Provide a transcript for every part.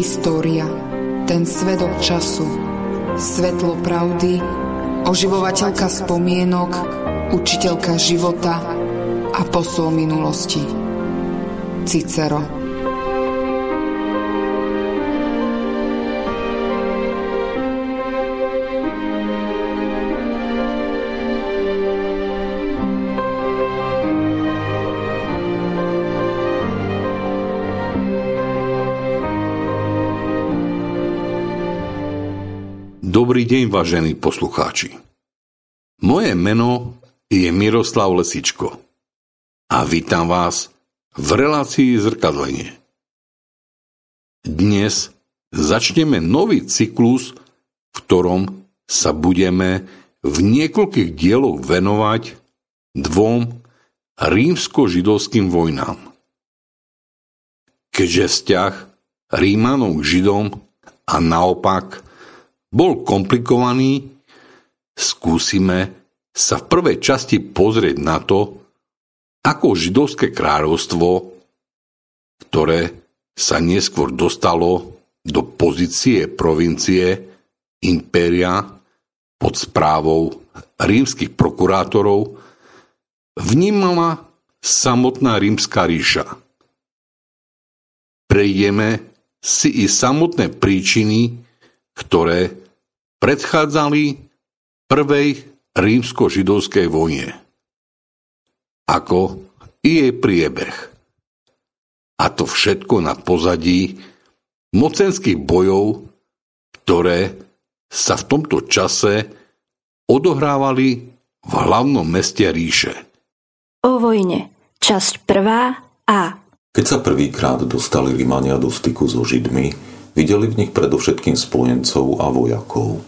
História, ten svedok času, svetlo pravdy, oživovateľka spomienok, učiteľka života a posol minulosti. Cicero deň, vážení poslucháči. Moje meno je Miroslav Lesičko a vítam vás v relácii zrkadlenie. Dnes začneme nový cyklus, v ktorom sa budeme v niekoľkých dieloch venovať dvom rímsko-židovským vojnám. Keďže vzťah Rímanov k Židom a naopak bol komplikovaný, skúsime sa v prvej časti pozrieť na to, ako židovské kráľovstvo, ktoré sa neskôr dostalo do pozície provincie impéria pod správou rímskych prokurátorov, vnímala samotná rímska ríša. Prejdeme si i samotné príčiny, ktoré predchádzali prvej rímsko-židovskej vojne. Ako i jej priebeh. A to všetko na pozadí mocenských bojov, ktoré sa v tomto čase odohrávali v hlavnom meste ríše. O vojne. Časť prvá A. Keď sa prvýkrát dostali Rimania do styku so Židmi, videli v nich predovšetkým spojencov a vojakov.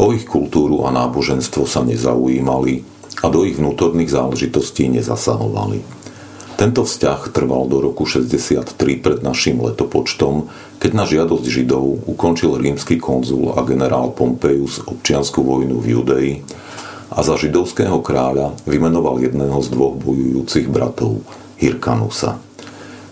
O ich kultúru a náboženstvo sa nezaujímali a do ich vnútorných záležitostí nezasahovali. Tento vzťah trval do roku 63 pred našim letopočtom, keď na žiadosť Židov ukončil rímsky konzul a generál Pompejus občianskú vojnu v Judei a za židovského kráľa vymenoval jedného z dvoch bojujúcich bratov, Hirkanusa.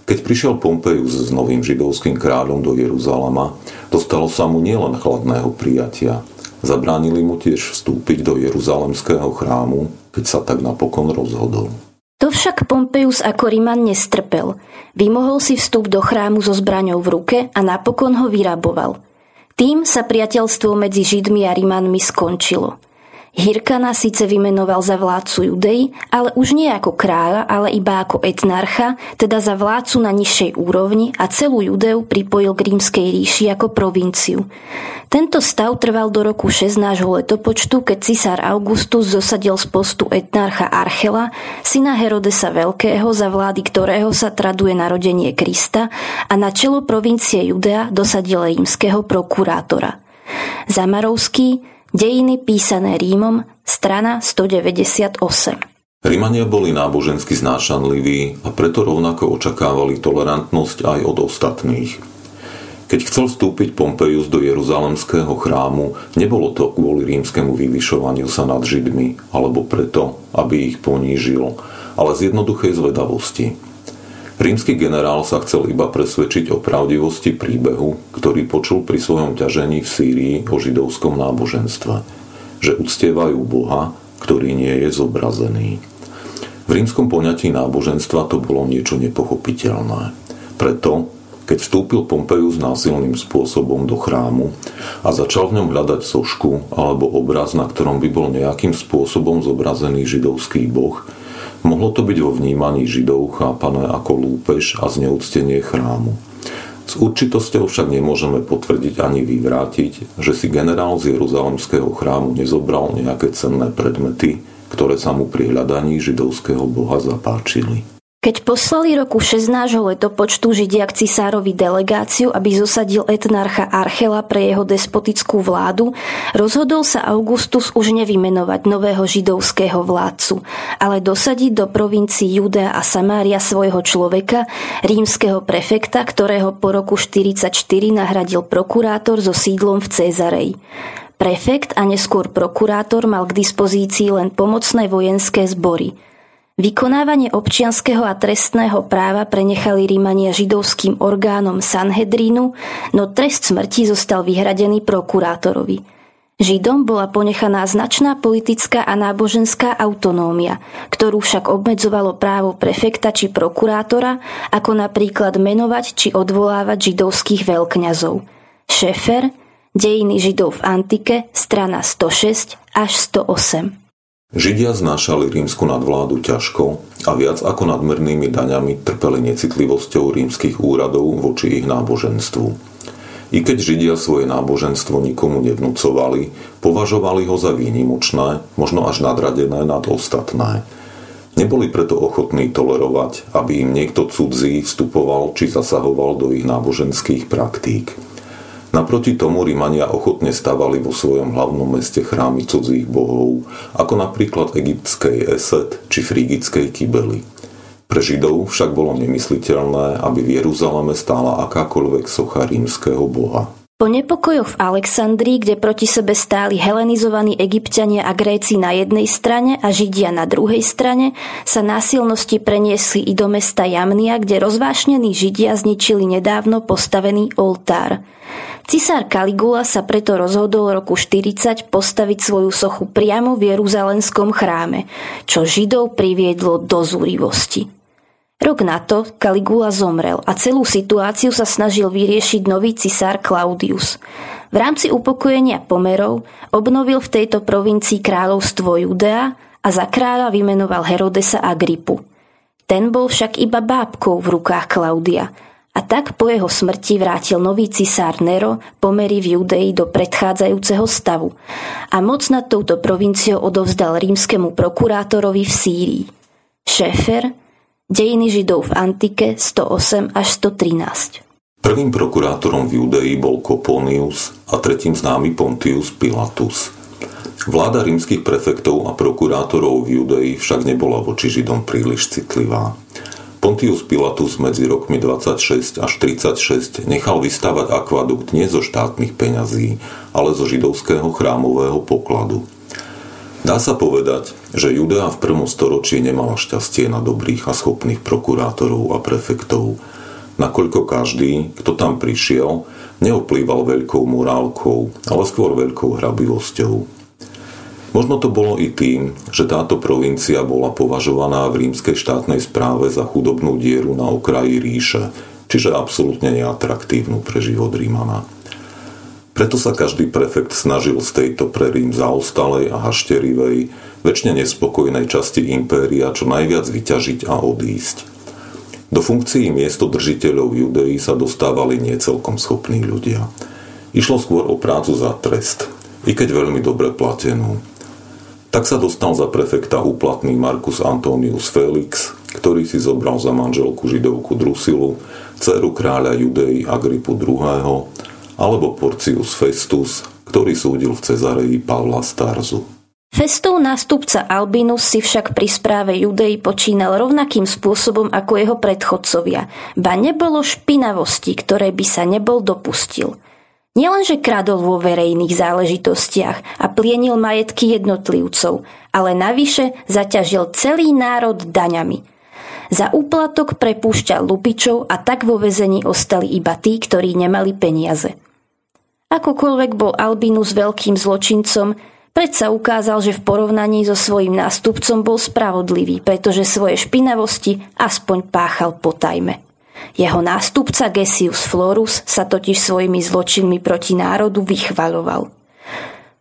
Keď prišiel Pompejus s novým židovským kráľom do Jeruzalema, dostalo sa mu nielen chladného prijatia, Zabránili mu tiež vstúpiť do Jeruzalemského chrámu, keď sa tak napokon rozhodol. To však Pompejus ako Riman nestrpel. Vymohol si vstup do chrámu so zbraňou v ruke a napokon ho vyraboval. Tým sa priateľstvo medzi Židmi a Rimanmi skončilo. Hirkana síce vymenoval za vládcu Judei, ale už nie ako kráľa, ale iba ako etnarcha, teda za vládcu na nižšej úrovni a celú Judeu pripojil k rímskej ríši ako provinciu. Tento stav trval do roku 6 nášho letopočtu, keď cisár Augustus zosadil z postu etnarcha Archela, syna Herodesa Veľkého, za vlády ktorého sa traduje narodenie Krista a na čelo provincie Judea dosadil rímskeho prokurátora. Zamarovský Dejiny písané Rímom, strana 198. Rímania boli nábožensky znášanliví a preto rovnako očakávali tolerantnosť aj od ostatných. Keď chcel vstúpiť Pompejus do Jeruzalemského chrámu, nebolo to kvôli rímskemu vyvyšovaniu sa nad Židmi, alebo preto, aby ich ponížil, ale z jednoduchej zvedavosti – Rímsky generál sa chcel iba presvedčiť o pravdivosti príbehu, ktorý počul pri svojom ťažení v Sýrii o židovskom náboženstve, že uctievajú Boha, ktorý nie je zobrazený. V rímskom poňatí náboženstva to bolo niečo nepochopiteľné. Preto, keď vstúpil Pompejus násilným spôsobom do chrámu a začal v ňom hľadať sošku alebo obraz, na ktorom by bol nejakým spôsobom zobrazený židovský boh, Mohlo to byť vo vnímaní Židov chápané ako lúpež a zneúctenie chrámu. S určitosťou však nemôžeme potvrdiť ani vyvrátiť, že si generál z Jeruzalemského chrámu nezobral nejaké cenné predmety, ktoré sa mu pri hľadaní židovského boha zapáčili. Keď poslali roku 6 nášho letopočtu Židia k cisárovi delegáciu, aby zosadil etnarcha Archela pre jeho despotickú vládu, rozhodol sa Augustus už nevymenovať nového židovského vládcu, ale dosadiť do provincií Judea a Samária svojho človeka, rímskeho prefekta, ktorého po roku 44 nahradil prokurátor so sídlom v Cezarej. Prefekt a neskôr prokurátor mal k dispozícii len pomocné vojenské zbory – Vykonávanie občianského a trestného práva prenechali Rímania židovským orgánom Sanhedrínu, no trest smrti zostal vyhradený prokurátorovi. Židom bola ponechaná značná politická a náboženská autonómia, ktorú však obmedzovalo právo prefekta či prokurátora, ako napríklad menovať či odvolávať židovských veľkňazov. Šefer, Dejiny židov v antike, strana 106 až 108. Židia znášali rímsku nadvládu ťažko a viac ako nadmernými daňami trpeli necitlivosťou rímskych úradov voči ich náboženstvu. I keď Židia svoje náboženstvo nikomu nevnúcovali, považovali ho za výnimočné, možno až nadradené nad ostatné. Neboli preto ochotní tolerovať, aby im niekto cudzí vstupoval či zasahoval do ich náboženských praktík – Naproti tomu Rímania ochotne stavali vo svojom hlavnom meste chrámy cudzích bohov, ako napríklad egyptskej Eset či frígickej Kybely. Pre Židov však bolo nemysliteľné, aby v Jeruzaleme stála akákoľvek socha rímskeho boha. Po nepokojoch v Alexandrii, kde proti sebe stáli helenizovaní egyptiania a Gréci na jednej strane a Židia na druhej strane, sa násilnosti preniesli i do mesta Jamnia, kde rozvášnení Židia zničili nedávno postavený oltár. Cisár Kaligula sa preto rozhodol roku 40 postaviť svoju sochu priamo v Jeruzalenskom chráme, čo Židov priviedlo do zúrivosti. Rok na to Kaligula zomrel a celú situáciu sa snažil vyriešiť nový cisár Claudius. V rámci upokojenia pomerov obnovil v tejto provincii kráľovstvo Judea a za kráľa vymenoval Herodesa Agripu. Ten bol však iba bábkou v rukách Klaudia – a tak po jeho smrti vrátil nový cisár Nero pomery v Judei do predchádzajúceho stavu a moc nad touto provinciou odovzdal rímskemu prokurátorovi v Sýrii. Šéfer, Dejiny židov v antike 108 až 113. Prvým prokurátorom v Judei bol Koponius a tretím známy Pontius Pilatus. Vláda rímskych prefektov a prokurátorov v Judei však nebola voči Židom príliš citlivá. Pontius Pilatus medzi rokmi 26 až 36 nechal vystavať akvadukt nie zo štátnych peňazí, ale zo židovského chrámového pokladu. Dá sa povedať, že Judea v prvom storočí nemala šťastie na dobrých a schopných prokurátorov a prefektov, nakoľko každý, kto tam prišiel, neoplýval veľkou morálkou, ale skôr veľkou hrabivosťou. Možno to bolo i tým, že táto provincia bola považovaná v rímskej štátnej správe za chudobnú dieru na okraji ríše, čiže absolútne neatraktívnu pre život Rímana. Preto sa každý prefekt snažil z tejto pre Rím zaostalej a hašterivej, väčšine nespokojnej časti impéria čo najviac vyťažiť a odísť. Do funkcií miestodržiteľov Judei sa dostávali niecelkom schopní ľudia. Išlo skôr o prácu za trest, i keď veľmi dobre platenú. Tak sa dostal za prefekta úplatný Marcus Antonius Felix, ktorý si zobral za manželku židovku Drusilu, dceru kráľa Judei Agripu II. Alebo Porcius Festus, ktorý súdil v Cezareji Pavla Starzu. Festov nástupca Albinus si však pri správe Judei počínal rovnakým spôsobom ako jeho predchodcovia, ba nebolo špinavosti, ktoré by sa nebol dopustil – Nielenže kradol vo verejných záležitostiach a plienil majetky jednotlivcov, ale navyše zaťažil celý národ daňami. Za úplatok prepúšťal lupičov a tak vo vezení ostali iba tí, ktorí nemali peniaze. Akokoľvek bol Albinus veľkým zločincom, predsa ukázal, že v porovnaní so svojím nástupcom bol spravodlivý, pretože svoje špinavosti aspoň páchal potajme. Jeho nástupca Gesius Florus sa totiž svojimi zločinmi proti národu vychvaľoval.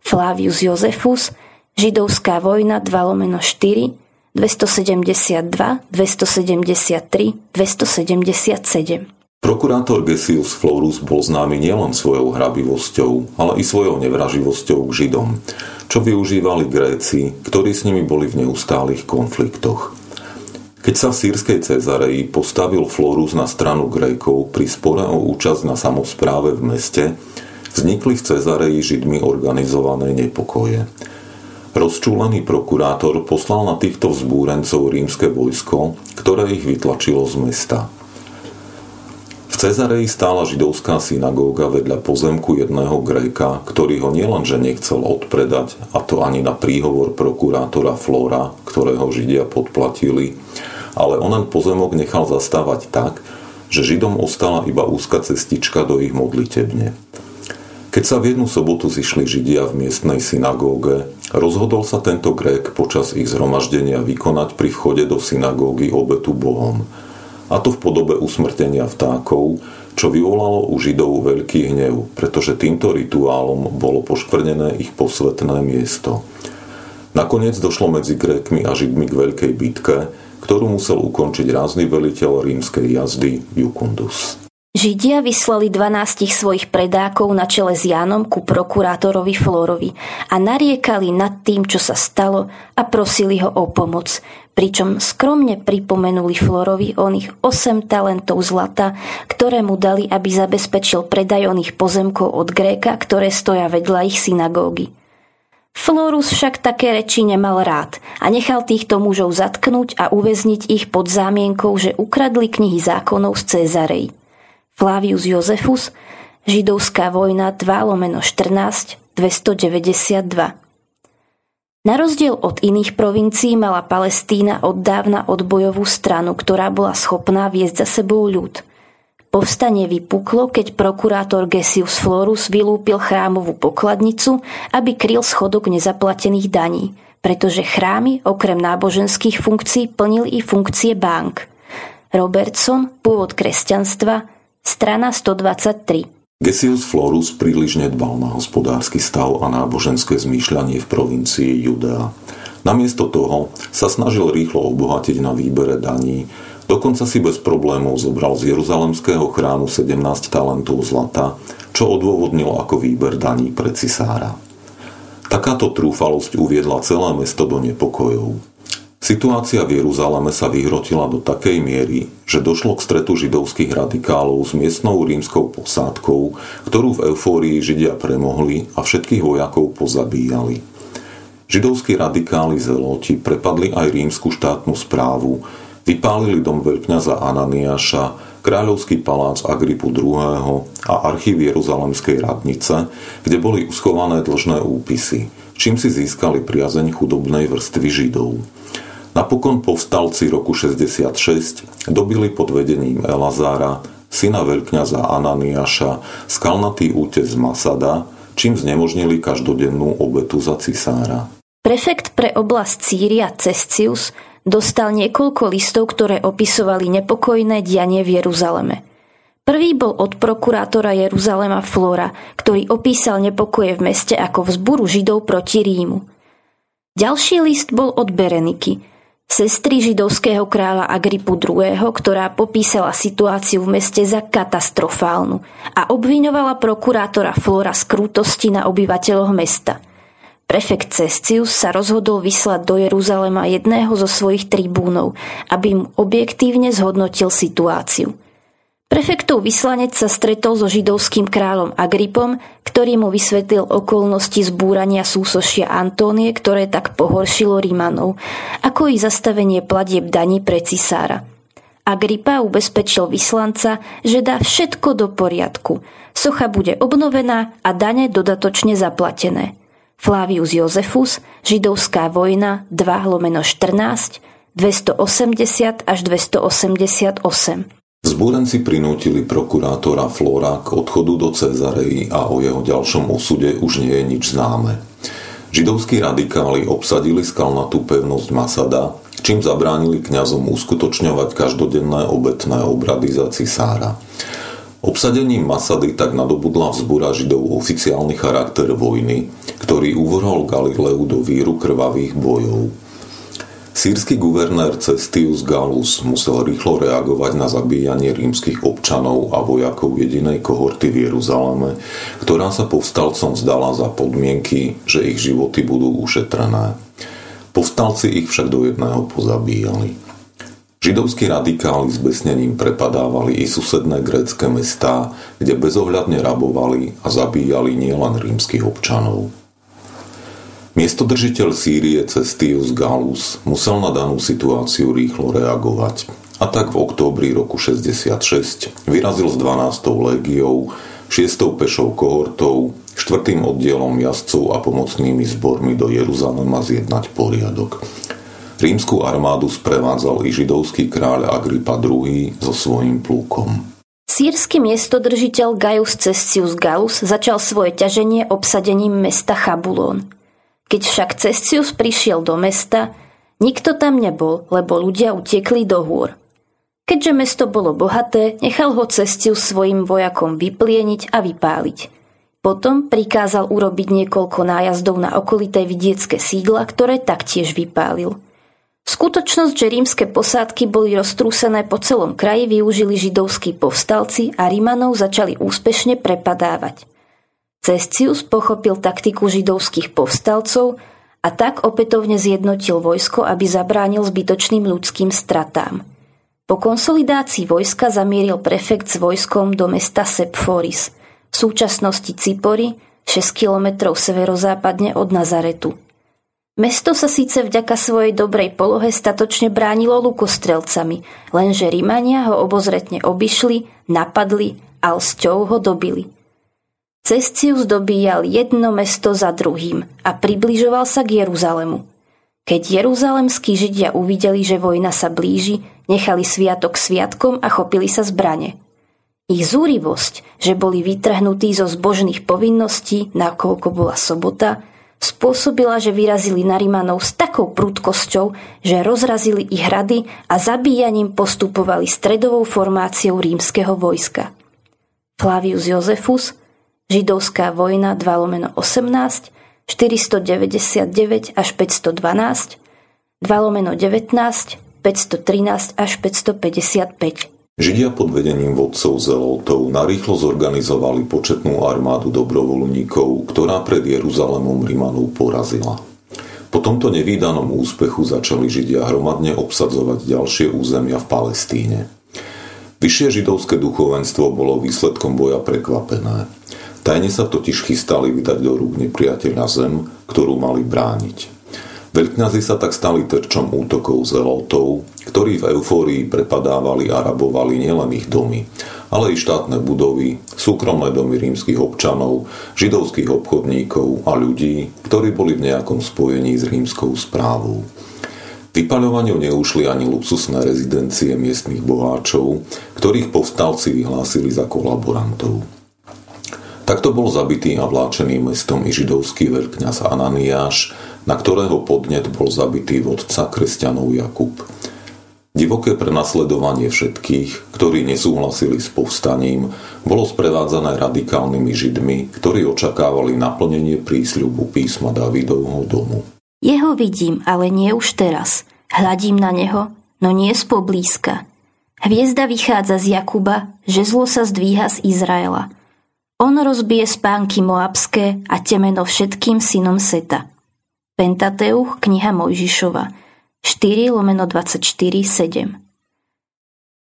Flavius Josephus, Židovská vojna 2 lomeno 4, 272, 273, 277. Prokurátor Gesius Florus bol známy nielen svojou hrabivosťou, ale i svojou nevraživosťou k Židom, čo využívali Gréci, ktorí s nimi boli v neustálých konfliktoch. Keď sa v sírskej Cezareji postavil Florus na stranu Grékov pri spore o účasť na samozpráve v meste, vznikli v Cezareji Židmi organizované nepokoje. Rozčúlený prokurátor poslal na týchto vzbúrencov rímske vojsko, ktoré ich vytlačilo z mesta. Cezareji stála židovská synagóga vedľa pozemku jedného Gréka, ktorý ho nielenže nechcel odpredať, a to ani na príhovor prokurátora Flora, ktorého Židia podplatili, ale onen pozemok nechal zastávať tak, že Židom ostala iba úzka cestička do ich modlitebne. Keď sa v jednu sobotu zišli Židia v miestnej synagóge, rozhodol sa tento Grék počas ich zhromaždenia vykonať pri vchode do synagógy obetu Bohom – a to v podobe usmrtenia vtákov, čo vyvolalo u Židov veľký hnev, pretože týmto rituálom bolo poškvrnené ich posvetné miesto. Nakoniec došlo medzi Grékmi a Židmi k veľkej bitke, ktorú musel ukončiť rázny veliteľ rímskej jazdy Jukundus. Židia vyslali 12 svojich predákov na čele s Jánom ku prokurátorovi Flórovi a nariekali nad tým, čo sa stalo a prosili ho o pomoc, pričom skromne pripomenuli Flórovi oných 8 talentov zlata, ktoré mu dali, aby zabezpečil predaj oných pozemkov od Gréka, ktoré stoja vedľa ich synagógy. Florus však také reči nemal rád a nechal týchto mužov zatknúť a uväzniť ich pod zámienkou, že ukradli knihy zákonov z Cezarej. Flavius Josefus, Židovská vojna 2 lomeno 14 292. Na rozdiel od iných provincií mala Palestína od dávna odbojovú stranu, ktorá bola schopná viesť za sebou ľud. Povstanie vypuklo, keď prokurátor Gesius Florus vylúpil chrámovú pokladnicu, aby kryl schodok nezaplatených daní, pretože chrámy okrem náboženských funkcií plnili i funkcie bank. Robertson, pôvod kresťanstva, Strana 123. Gesius Florus príliš nedbal na hospodársky stav a náboženské zmýšľanie v provincii Judea. Namiesto toho sa snažil rýchlo obohatiť na výbere daní, dokonca si bez problémov zobral z Jeruzalemského chrámu 17 talentov zlata, čo odôvodnilo ako výber daní pre cisára. Takáto trúfalosť uviedla celé mesto do nepokojov. Situácia v Jeruzaleme sa vyhrotila do takej miery, že došlo k stretu židovských radikálov s miestnou rímskou posádkou, ktorú v eufórii Židia premohli a všetkých vojakov pozabíjali. Židovskí radikáli zeloti prepadli aj rímsku štátnu správu, vypálili dom veľkňaza Ananiáša, kráľovský palác Agripu II. a archív Jeruzalemskej radnice, kde boli uschované dlžné úpisy, čím si získali priazeň chudobnej vrstvy Židov. Napokon povstalci roku 66 dobili pod vedením Elazára, syna veľkňaza Ananiáša, skalnatý útes Masada, čím znemožnili každodennú obetu za cisára. Prefekt pre oblasť Círia Cescius dostal niekoľko listov, ktoré opisovali nepokojné dianie v Jeruzaleme. Prvý bol od prokurátora Jeruzalema Flora, ktorý opísal nepokoje v meste ako vzburu Židov proti Rímu. Ďalší list bol od Bereniky, sestry židovského kráľa Agripu II., ktorá popísala situáciu v meste za katastrofálnu a obviňovala prokurátora Flora z krútosti na obyvateľoch mesta. Prefekt Cestius sa rozhodol vyslať do Jeruzalema jedného zo svojich tribúnov, aby mu objektívne zhodnotil situáciu – Prefektov vyslanec sa stretol so židovským kráľom Agripom, ktorý mu vysvetlil okolnosti zbúrania súsošia Antónie, ktoré tak pohoršilo Rímanov, ako i zastavenie platieb daní pre cisára. Agripa ubezpečil vyslanca, že dá všetko do poriadku. Socha bude obnovená a dane dodatočne zaplatené. Flavius Josefus, Židovská vojna 2 lomeno 14, 280 až 288. Zbúrenci prinútili prokurátora Flora k odchodu do Cezareji a o jeho ďalšom osude už nie je nič známe. Židovskí radikáli obsadili skalnatú pevnosť Masada, čím zabránili kňazom uskutočňovať každodenné obetné obrady za cisára. Obsadením Masady tak nadobudla vzbúra Židov oficiálny charakter vojny, ktorý uvrhol Galileu do víru krvavých bojov. Sírsky guvernér Cestius Gallus musel rýchlo reagovať na zabíjanie rímskych občanov a vojakov jedinej kohorty v Jeruzaleme, ktorá sa povstalcom zdala za podmienky, že ich životy budú ušetrené. Povstalci ich však do jedného pozabíjali. Židovskí radikáli s besnením prepadávali i susedné grécké mestá, kde bezohľadne rabovali a zabíjali nielen rímskych občanov. Miestodržiteľ Sýrie Cestius Galus musel na danú situáciu rýchlo reagovať. a tak v októbri roku 66 vyrazil s 12. légiou, 6. pešou kohortou, 4. oddielom jazdcov a pomocnými zbormi do Jeruzalema zjednať poriadok. Rímsku armádu sprevádzal i židovský kráľ Agrippa II so svojím plúkom. Sírsky miestodržiteľ Gaius Cestius Gallus začal svoje ťaženie obsadením mesta Chabulón. Keď však Cestius prišiel do mesta, nikto tam nebol, lebo ľudia utiekli do hôr. Keďže mesto bolo bohaté, nechal ho cestiu svojim vojakom vyplieniť a vypáliť. Potom prikázal urobiť niekoľko nájazdov na okolité vidiecké sídla, ktoré taktiež vypálil. Skutočnosť, že rímske posádky boli roztrúsené po celom kraji, využili židovskí povstalci a Rímanov začali úspešne prepadávať. Cestius pochopil taktiku židovských povstalcov a tak opätovne zjednotil vojsko, aby zabránil zbytočným ľudským stratám. Po konsolidácii vojska zamieril prefekt s vojskom do mesta Sepforis, v súčasnosti Cipory, 6 km severozápadne od Nazaretu. Mesto sa síce vďaka svojej dobrej polohe statočne bránilo lukostrelcami, lenže Rimania ho obozretne obišli, napadli a lsťou ho dobili. Cestius dobíjal jedno mesto za druhým a približoval sa k Jeruzalemu. Keď jeruzalemskí židia uvideli, že vojna sa blíži, nechali sviatok sviatkom a chopili sa zbrane. Ich zúrivosť, že boli vytrhnutí zo zbožných povinností, nakoľko bola sobota, spôsobila, že vyrazili na Rimanov s takou prudkosťou, že rozrazili ich hrady a zabíjaním postupovali stredovou formáciou rímskeho vojska. Flavius Josephus, Židovská vojna 2 lomeno 18, 499 až 512, 2 lomeno 19, 513 až 555. Židia pod vedením vodcov Zelotov narýchlo zorganizovali početnú armádu dobrovoľníkov, ktorá pred Jeruzalemom Rimanov porazila. Po tomto nevýdanom úspechu začali Židia hromadne obsadzovať ďalšie územia v Palestíne. Vyššie židovské duchovenstvo bolo výsledkom boja prekvapené. Tajne sa totiž chystali vydať do rúk nepriateľa zem, ktorú mali brániť. Veľkňazi sa tak stali terčom útokov zelotov, ktorí v eufórii prepadávali a rabovali nielen ich domy, ale i štátne budovy, súkromné domy rímskych občanov, židovských obchodníkov a ľudí, ktorí boli v nejakom spojení s rímskou správou. Vypaľovaniu neušli ani luxusné rezidencie miestnych boháčov, ktorých povstalci vyhlásili za kolaborantov. Takto bol zabitý a vláčený mestom i židovský veľkňaz Ananiáš, na ktorého podnet bol zabitý vodca kresťanov Jakub. Divoké prenasledovanie všetkých, ktorí nesúhlasili s povstaním, bolo sprevádzané radikálnymi židmi, ktorí očakávali naplnenie prísľubu písma Davidovho domu. Jeho vidím, ale nie už teraz. Hľadím na neho, no nie spoblízka. Hviezda vychádza z Jakuba, že zlo sa zdvíha z Izraela – on rozbije spánky Moabské a temeno všetkým synom Seta. Pentateuch, kniha Mojžišova, 4 lomeno 24, 7.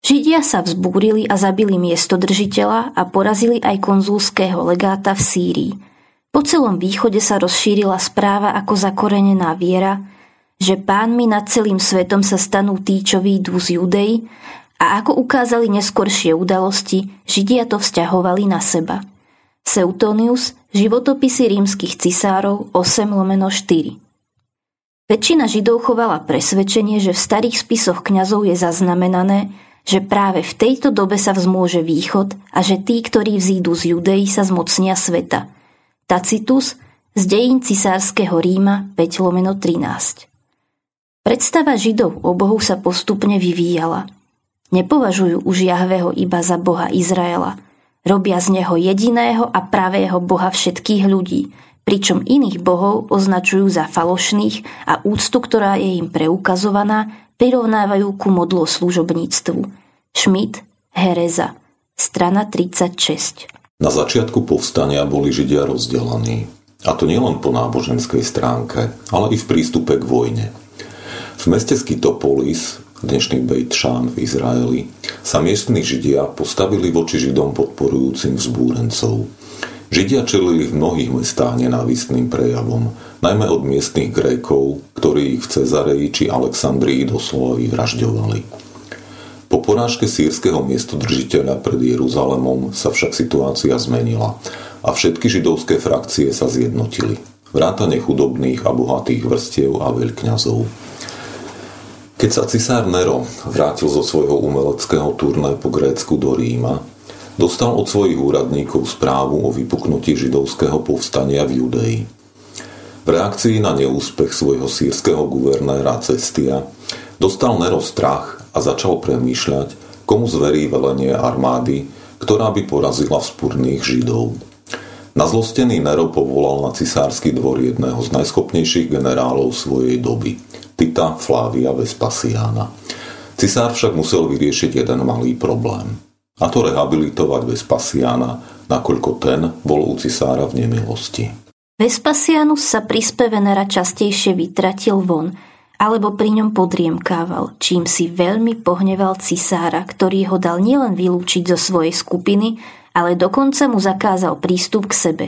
Židia sa vzbúrili a zabili miestodržiteľa a porazili aj konzulského legáta v Sýrii. Po celom východe sa rozšírila správa ako zakorenená viera, že pánmi nad celým svetom sa stanú tí, čo výjdu z Judei a ako ukázali neskoršie udalosti, Židia to vzťahovali na seba – Seutonius, životopisy rímskych cisárov 8 lomeno 4. Väčšina židov chovala presvedčenie, že v starých spisoch kňazov je zaznamenané, že práve v tejto dobe sa vzmôže východ a že tí, ktorí vzídu z Judei, sa zmocnia sveta. Tacitus z dejín cisárskeho Ríma 5 lomeno 13. Predstava židov o Bohu sa postupne vyvíjala. Nepovažujú už Jahveho iba za Boha Izraela – Robia z neho jediného a pravého Boha všetkých ľudí, pričom iných bohov označujú za falošných a úctu, ktorá je im preukazovaná, prirovnávajú ku modloslužobníctvu. Schmidt, Hereza, strana 36. Na začiatku povstania boli Židia rozdelení. A to nielen po náboženskej stránke, ale i v prístupe k vojne. V meste Skytopolis dnešný Beit Šán v Izraeli, sa miestni Židia postavili voči Židom podporujúcim vzbúrencov. Židia čelili v mnohých mestách nenávistným prejavom, najmä od miestnych Grékov, ktorí ich v Cezareji či Alexandrii doslova vyvražďovali. Po porážke sírskeho miestodržiteľa pred Jeruzalemom sa však situácia zmenila a všetky židovské frakcie sa zjednotili. Vrátane chudobných a bohatých vrstiev a veľkňazov. Keď sa cisár Nero vrátil zo svojho umeleckého turné po Grécku do Ríma, dostal od svojich úradníkov správu o vypuknutí židovského povstania v Judei. V reakcii na neúspech svojho sírskeho guvernéra Cestia dostal Nero strach a začal premýšľať, komu zverí velenie armády, ktorá by porazila vzpurných Židov. Nazlostený Nero povolal na cisársky dvor jedného z najschopnejších generálov svojej doby, Tita Flávia Vespasiána. Cisár však musel vyriešiť jeden malý problém. A to rehabilitovať Vespasiána, nakoľko ten bol u cisára v nemilosti. Vespasianus sa pri speve častejšie vytratil von – alebo pri ňom podriemkával, čím si veľmi pohneval cisára, ktorý ho dal nielen vylúčiť zo svojej skupiny, ale dokonca mu zakázal prístup k sebe.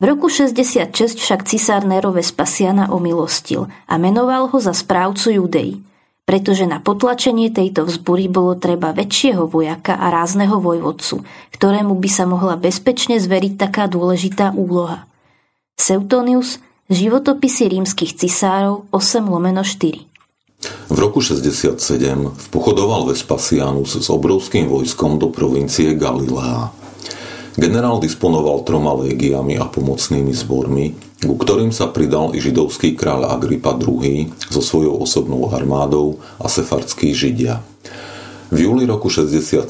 V roku 66 však cisár Nero Vespasiana omilostil a menoval ho za správcu Judei, pretože na potlačenie tejto vzbury bolo treba väčšieho vojaka a rázneho vojvodcu, ktorému by sa mohla bezpečne zveriť taká dôležitá úloha. Seutonius Životopisy rímskych cisárov 8 lomeno 4 v roku 67 vpochodoval Vespasianus s obrovským vojskom do provincie Galilea. Generál disponoval troma légiami a pomocnými zbormi, ku ktorým sa pridal i židovský kráľ Agripa II so svojou osobnou armádou a sefardskí židia. V júli roku 67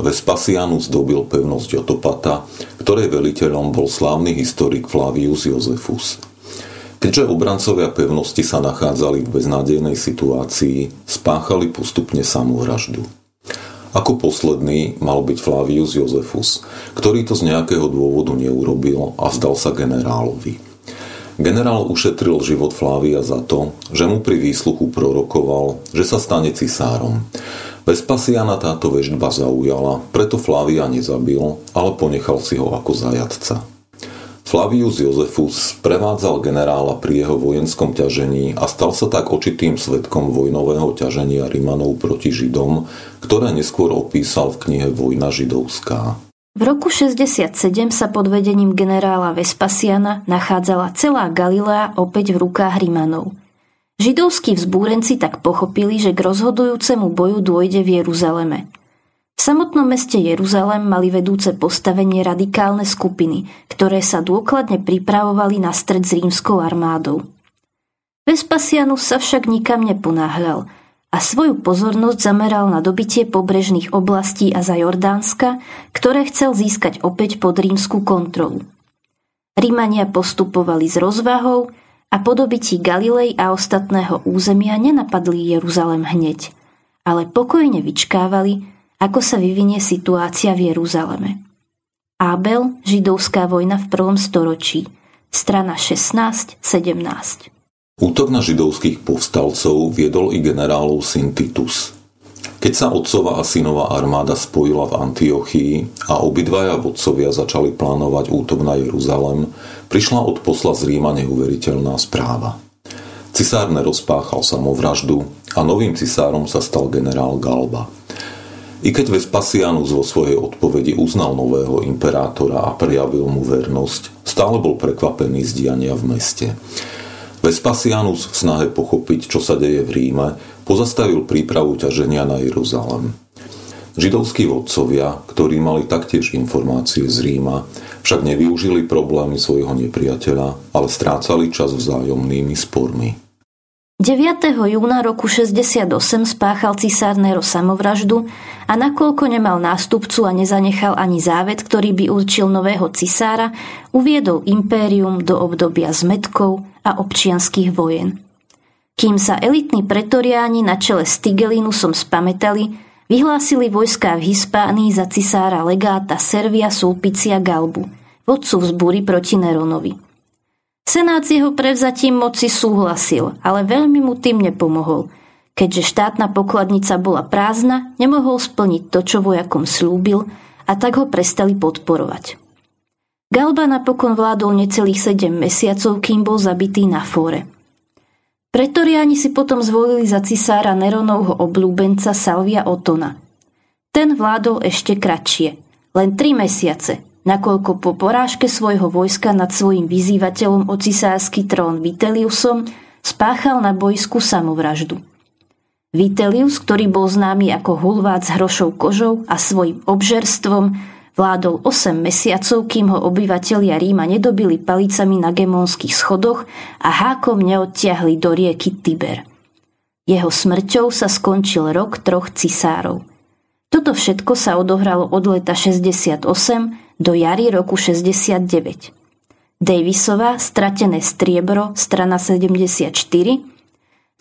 Vespasianus dobil pevnosť Otopata, ktorej veliteľom bol slávny historik Flavius Josephus. Keďže obrancovia pevnosti sa nachádzali v beznádejnej situácii, spáchali postupne samovraždu. Ako posledný mal byť Flavius Josephus, ktorý to z nejakého dôvodu neurobil a vzdal sa generálovi. Generál ušetril život Flávia za to, že mu pri výsluchu prorokoval, že sa stane cisárom. Vespasiana táto veždba zaujala, preto Flávia nezabil, ale ponechal si ho ako zajatca. Flavius Josephus prevádzal generála pri jeho vojenskom ťažení a stal sa tak očitým svetkom vojnového ťaženia Rimanov proti Židom, ktoré neskôr opísal v knihe Vojna židovská. V roku 67 sa pod vedením generála Vespasiana nachádzala celá Galilea opäť v rukách Rimanov. Židovskí vzbúrenci tak pochopili, že k rozhodujúcemu boju dôjde v Jeruzaleme – v samotnom meste Jeruzalem mali vedúce postavenie radikálne skupiny, ktoré sa dôkladne pripravovali na stred s rímskou armádou. Vespasianus sa však nikam neponáhľal a svoju pozornosť zameral na dobitie pobrežných oblastí a za Jordánska, ktoré chcel získať opäť pod rímsku kontrolu. Rímania postupovali s rozvahou a po dobití Galilei a ostatného územia nenapadli Jeruzalem hneď, ale pokojne vyčkávali, ako sa vyvinie situácia v Jeruzaleme. Ábel, židovská vojna v prvom storočí, strana 16-17. Útok na židovských povstalcov viedol i generálov syn Titus. Keď sa otcova a synová armáda spojila v Antiochii a obidvaja vodcovia začali plánovať útok na Jeruzalem, prišla od posla z Ríma neuveriteľná správa. Cisár nerozpáchal samovraždu a novým cisárom sa stal generál Galba – i keď Vespasianus vo svojej odpovedi uznal nového imperátora a prejavil mu vernosť, stále bol prekvapený z diania v meste. Vespasianus v snahe pochopiť, čo sa deje v Ríme, pozastavil prípravu ťaženia na Jeruzalem. Židovskí vodcovia, ktorí mali taktiež informácie z Ríma, však nevyužili problémy svojho nepriateľa, ale strácali čas vzájomnými spormi. 9. júna roku 68 spáchal cisár Nero samovraždu a nakoľko nemal nástupcu a nezanechal ani závet, ktorý by určil nového cisára, uviedol impérium do obdobia zmetkov a občianských vojen. Kým sa elitní pretoriáni na čele s Tigelinusom spametali, vyhlásili vojská v Hispánii za cisára legáta Servia Sulpicia Galbu, vodcu vzbúry proti Neronovi. Senát s jeho prevzatím moci súhlasil, ale veľmi mu tým nepomohol. Keďže štátna pokladnica bola prázdna, nemohol splniť to, čo vojakom slúbil a tak ho prestali podporovať. Galba napokon vládol necelých 7 mesiacov, kým bol zabitý na fóre. Pretoriáni si potom zvolili za cisára Neronovho obľúbenca Salvia Otona. Ten vládol ešte kratšie, len tri mesiace, nakoľko po porážke svojho vojska nad svojim vyzývateľom o cisársky trón Viteliusom spáchal na bojsku samovraždu. Vitelius, ktorý bol známy ako hulvát s hrošou kožou a svojim obžerstvom, Vládol 8 mesiacov, kým ho obyvatelia Ríma nedobili palicami na gemónskych schodoch a hákom neodtiahli do rieky Tiber. Jeho smrťou sa skončil rok troch cisárov. Toto všetko sa odohralo od leta 68 do jary roku 69. Davisová Stratené striebro, strana 74,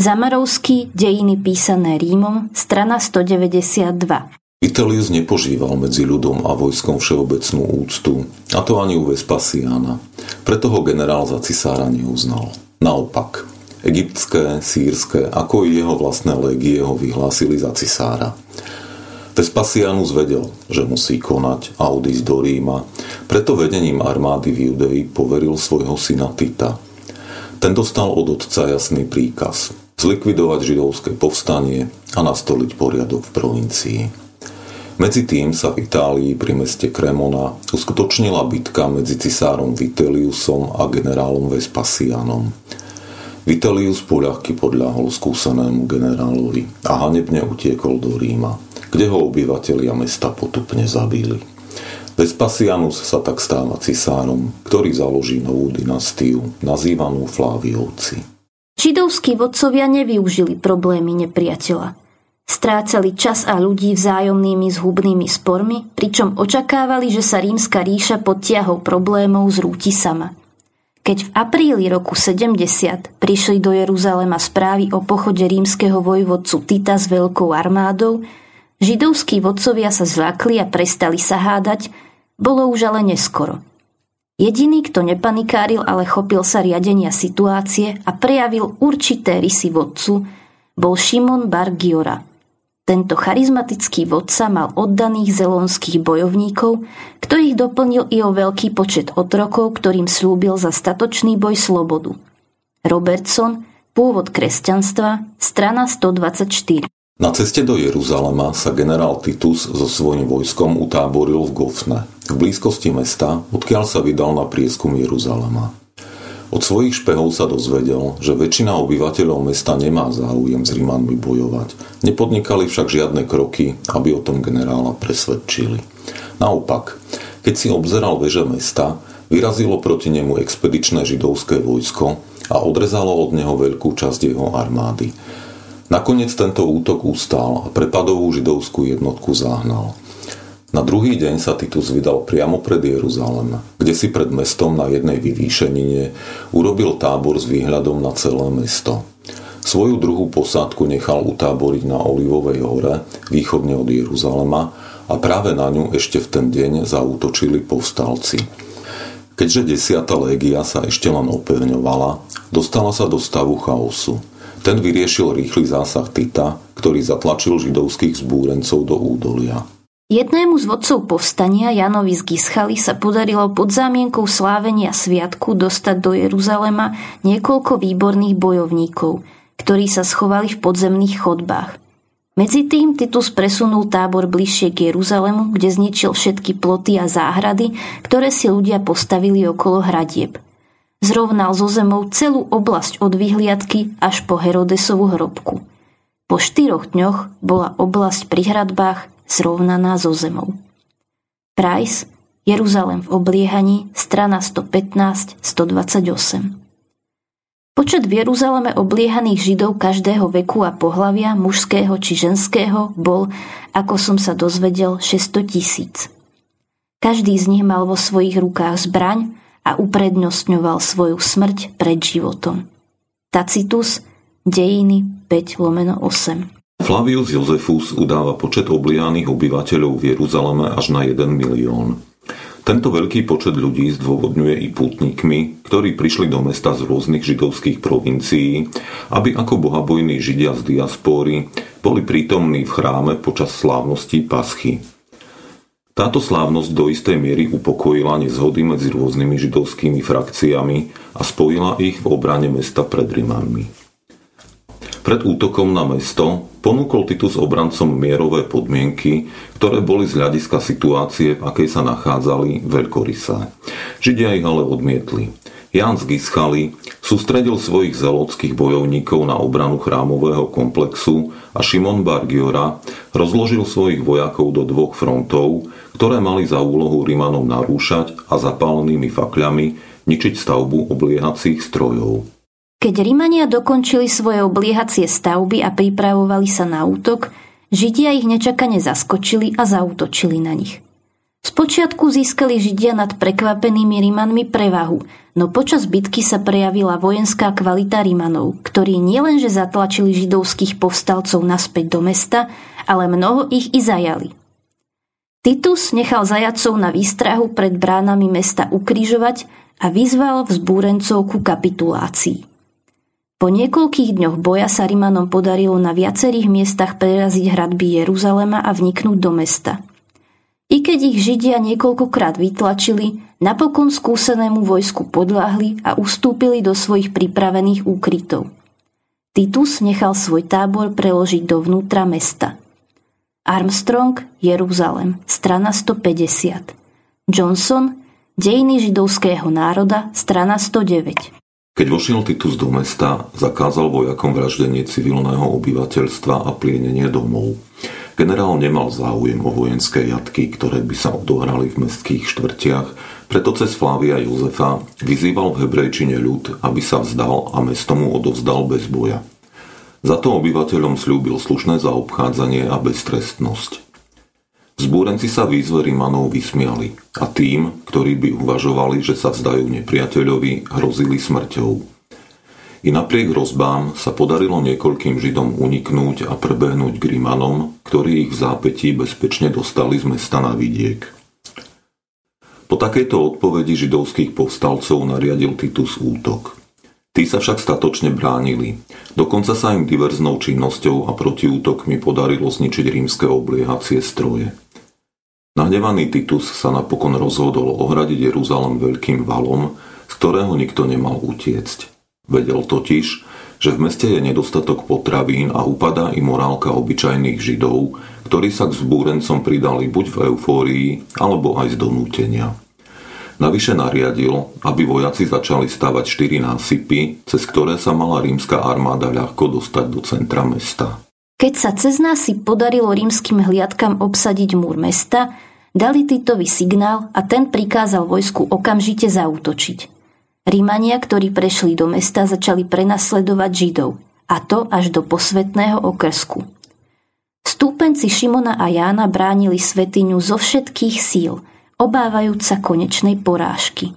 Zamarovský Dejiny písané Rímom, strana 192. Vitellius nepožíval medzi ľudom a vojskom všeobecnú úctu, a to ani u Vespasiána. Preto ho generál za cisára neuznal. Naopak, egyptské, sírske, ako i jeho vlastné légie ho vyhlásili za cisára. Vespasianus vedel, že musí konať a odísť do Ríma, preto vedením armády v Judei poveril svojho syna Tita. Ten dostal od otca jasný príkaz zlikvidovať židovské povstanie a nastoliť poriadok v provincii. Medzi tým sa v Itálii pri meste Cremona uskutočnila bitka medzi cisárom Vitelliusom a generálom Vespasianom. Vitellius poľahky podľahol skúsenému generálovi a hanebne utiekol do Ríma, kde ho obyvatelia mesta potupne zabili. Vespasianus sa tak stáva cisárom, ktorý založí novú dynastiu, nazývanú Fláviovci. Židovskí vodcovia nevyužili problémy nepriateľa – Strácali čas a ľudí vzájomnými zhubnými spormi, pričom očakávali, že sa rímska ríša pod tiahou problémov zrúti sama. Keď v apríli roku 70 prišli do Jeruzalema správy o pochode rímskeho vojvodcu Tita s veľkou armádou, židovskí vodcovia sa zlakli a prestali sa hádať, bolo už ale neskoro. Jediný, kto nepanikáril, ale chopil sa riadenia situácie a prejavil určité rysy vodcu, bol Šimon Bar Giora – tento charizmatický vodca mal oddaných zelonských bojovníkov, ktorých doplnil i o veľký počet otrokov, ktorým slúbil za statočný boj slobodu. Robertson, pôvod kresťanstva, strana 124. Na ceste do Jeruzalema sa generál Titus so svojím vojskom utáboril v Gofne, v blízkosti mesta, odkiaľ sa vydal na prieskum Jeruzalema. Od svojich špehov sa dozvedel, že väčšina obyvateľov mesta nemá záujem s Rímanmi bojovať. Nepodnikali však žiadne kroky, aby o tom generála presvedčili. Naopak, keď si obzeral veže mesta, vyrazilo proti nemu expedičné židovské vojsko a odrezalo od neho veľkú časť jeho armády. Nakoniec tento útok ustál a prepadovú židovskú jednotku zahnal. Na druhý deň sa Titus vydal priamo pred Jeruzalem, kde si pred mestom na jednej vyvýšenine urobil tábor s výhľadom na celé mesto. Svoju druhú posádku nechal utáboriť na Olivovej hore, východne od Jeruzalema a práve na ňu ešte v ten deň zaútočili povstalci. Keďže 10. légia sa ešte len opevňovala, dostala sa do stavu chaosu. Ten vyriešil rýchly zásah Tita, ktorý zatlačil židovských zbúrencov do údolia. Jednému z vodcov povstania, Janovi z Gischaly, sa podarilo pod zámienkou slávenia sviatku dostať do Jeruzalema niekoľko výborných bojovníkov, ktorí sa schovali v podzemných chodbách. Medzi tým Titus presunul tábor bližšie k Jeruzalemu, kde zničil všetky ploty a záhrady, ktoré si ľudia postavili okolo hradieb. Zrovnal zo zemou celú oblasť od vyhliadky až po Herodesovu hrobku. Po štyroch dňoch bola oblasť pri hradbách zrovnaná so zemou. Price, Jeruzalem v obliehaní, strana 115-128. Počet v Jeruzaleme obliehaných Židov každého veku a pohlavia, mužského či ženského, bol, ako som sa dozvedel, 600 tisíc. Každý z nich mal vo svojich rukách zbraň a uprednostňoval svoju smrť pred životom. Tacitus, Dejiny 5 lomeno 8. Flavius Josefus udáva počet oblianých obyvateľov v Jeruzaleme až na 1 milión. Tento veľký počet ľudí zdôvodňuje i pútnikmi, ktorí prišli do mesta z rôznych židovských provincií, aby ako bohabojní židia z diaspóry boli prítomní v chráme počas slávnosti Paschy. Táto slávnosť do istej miery upokojila nezhody medzi rôznymi židovskými frakciami a spojila ich v obrane mesta pred Rimanmi. Pred útokom na mesto ponúkol Titus obrancom mierové podmienky, ktoré boli z hľadiska situácie, v akej sa nachádzali, veľkorysé. Židia ich ale odmietli. Jan z Gischaly sústredil svojich zelockých bojovníkov na obranu chrámového komplexu a Šimon Bargiora rozložil svojich vojakov do dvoch frontov, ktoré mali za úlohu Rimanov narúšať a zapálenými fakľami ničiť stavbu obliehacích strojov. Keď Rímania dokončili svoje obliehacie stavby a pripravovali sa na útok, Židia ich nečakane zaskočili a zautočili na nich. Spočiatku získali Židia nad prekvapenými Rímanmi prevahu, no počas bitky sa prejavila vojenská kvalita Rímanov, ktorí nielenže zatlačili židovských povstalcov naspäť do mesta, ale mnoho ich i zajali. Titus nechal zajacov na výstrahu pred bránami mesta ukrižovať a vyzval vzbúrencov ku kapitulácii. Po niekoľkých dňoch boja sa Rimanom podarilo na viacerých miestach preraziť hradby Jeruzalema a vniknúť do mesta. I keď ich Židia niekoľkokrát vytlačili, napokon skúsenému vojsku podľahli a ustúpili do svojich pripravených úkrytov. Titus nechal svoj tábor preložiť dovnútra mesta. Armstrong, Jeruzalem, strana 150. Johnson, Dejiny židovského národa, strana 109. Keď vošiel Titus do mesta, zakázal vojakom vraždenie civilného obyvateľstva a plienenie domov. Generál nemal záujem o vojenské jatky, ktoré by sa odohrali v mestských štvrtiach, preto cez Flávia Jozefa vyzýval v hebrejčine ľud, aby sa vzdal a mesto mu odovzdal bez boja. Za to obyvateľom slúbil slušné zaobchádzanie a beztrestnosť. Zbúrenci sa výzve Rimanov vysmiali a tým, ktorí by uvažovali, že sa vzdajú nepriateľovi, hrozili smrťou. I napriek hrozbám sa podarilo niekoľkým Židom uniknúť a prebehnúť k Rimanom, ktorí ich v zápetí bezpečne dostali z mesta na vidiek. Po takejto odpovedi židovských povstalcov nariadil Titus útok. Tí sa však statočne bránili. Dokonca sa im diverznou činnosťou a protiútokmi podarilo zničiť rímske obliehacie stroje. Nahnevaný Titus sa napokon rozhodol ohradiť Jeruzalem veľkým valom, z ktorého nikto nemal utiecť. Vedel totiž, že v meste je nedostatok potravín a upadá i morálka obyčajných židov, ktorí sa k zbúrencom pridali buď v eufórii, alebo aj z donútenia. Navyše nariadil, aby vojaci začali stavať štyri násypy, cez ktoré sa mala rímska armáda ľahko dostať do centra mesta. Keď sa cez nás si podarilo rímským hliadkam obsadiť múr mesta, dali Titovi signál a ten prikázal vojsku okamžite zautočiť. Rímania, ktorí prešli do mesta, začali prenasledovať Židov, a to až do posvetného okrsku. Stúpenci Šimona a Jána bránili svetiňu zo všetkých síl, obávajúc sa konečnej porážky.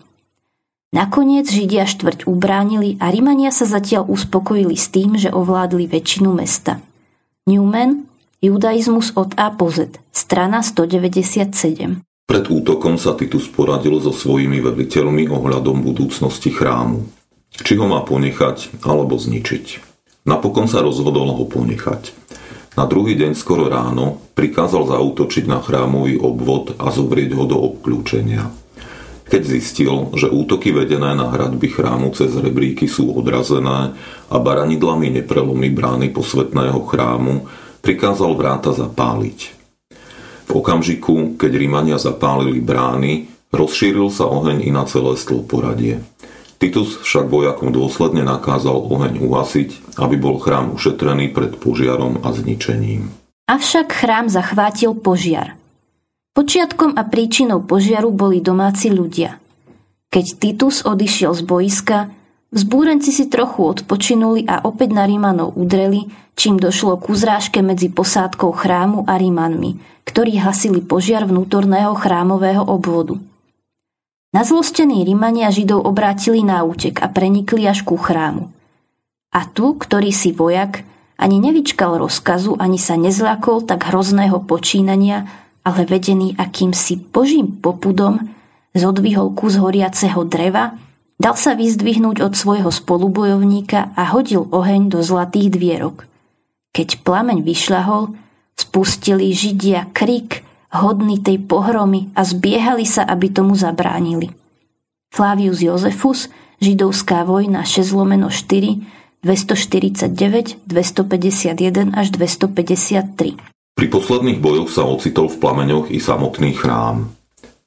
Nakoniec Židia štvrť ubránili a Rímania sa zatiaľ uspokojili s tým, že ovládli väčšinu mesta – Newman, Judaizmus od A po Z, strana 197. Pred útokom sa Titus poradil so svojimi veliteľmi ohľadom budúcnosti chrámu. Či ho má ponechať alebo zničiť. Napokon sa rozhodol ho ponechať. Na druhý deň skoro ráno prikázal zautočiť na chrámový obvod a zovrieť ho do obklúčenia. Keď zistil, že útoky vedené na hradby chrámu cez rebríky sú odrazené a baranidlami neprelomí brány posvetného chrámu, prikázal vráta zapáliť. V okamžiku, keď Rímania zapálili brány, rozšíril sa oheň i na celé stĺporadie. Titus však vojakom dôsledne nakázal oheň uhasiť, aby bol chrám ušetrený pred požiarom a zničením. Avšak chrám zachvátil požiar – Počiatkom a príčinou požiaru boli domáci ľudia. Keď Titus odišiel z boiska, vzbúrenci si trochu odpočinuli a opäť na Rímanov udreli, čím došlo k uzrážke medzi posádkou chrámu a Rímanmi, ktorí hasili požiar vnútorného chrámového obvodu. Nazlostení Rímania Židov obrátili na útek a prenikli až ku chrámu. A tu, ktorý si vojak, ani nevyčkal rozkazu, ani sa nezľakol tak hrozného počínania, ale vedený akýmsi božím popudom, zodvihol kus horiaceho dreva, dal sa vyzdvihnúť od svojho spolubojovníka a hodil oheň do zlatých dvierok. Keď plameň vyšľahol, spustili Židia krik, hodný tej pohromy a zbiehali sa, aby tomu zabránili. Flavius Josefus, židovská vojna 6 lomeno 4, 249, 251 až 253. Pri posledných bojoch sa ocitol v plameňoch i samotný chrám.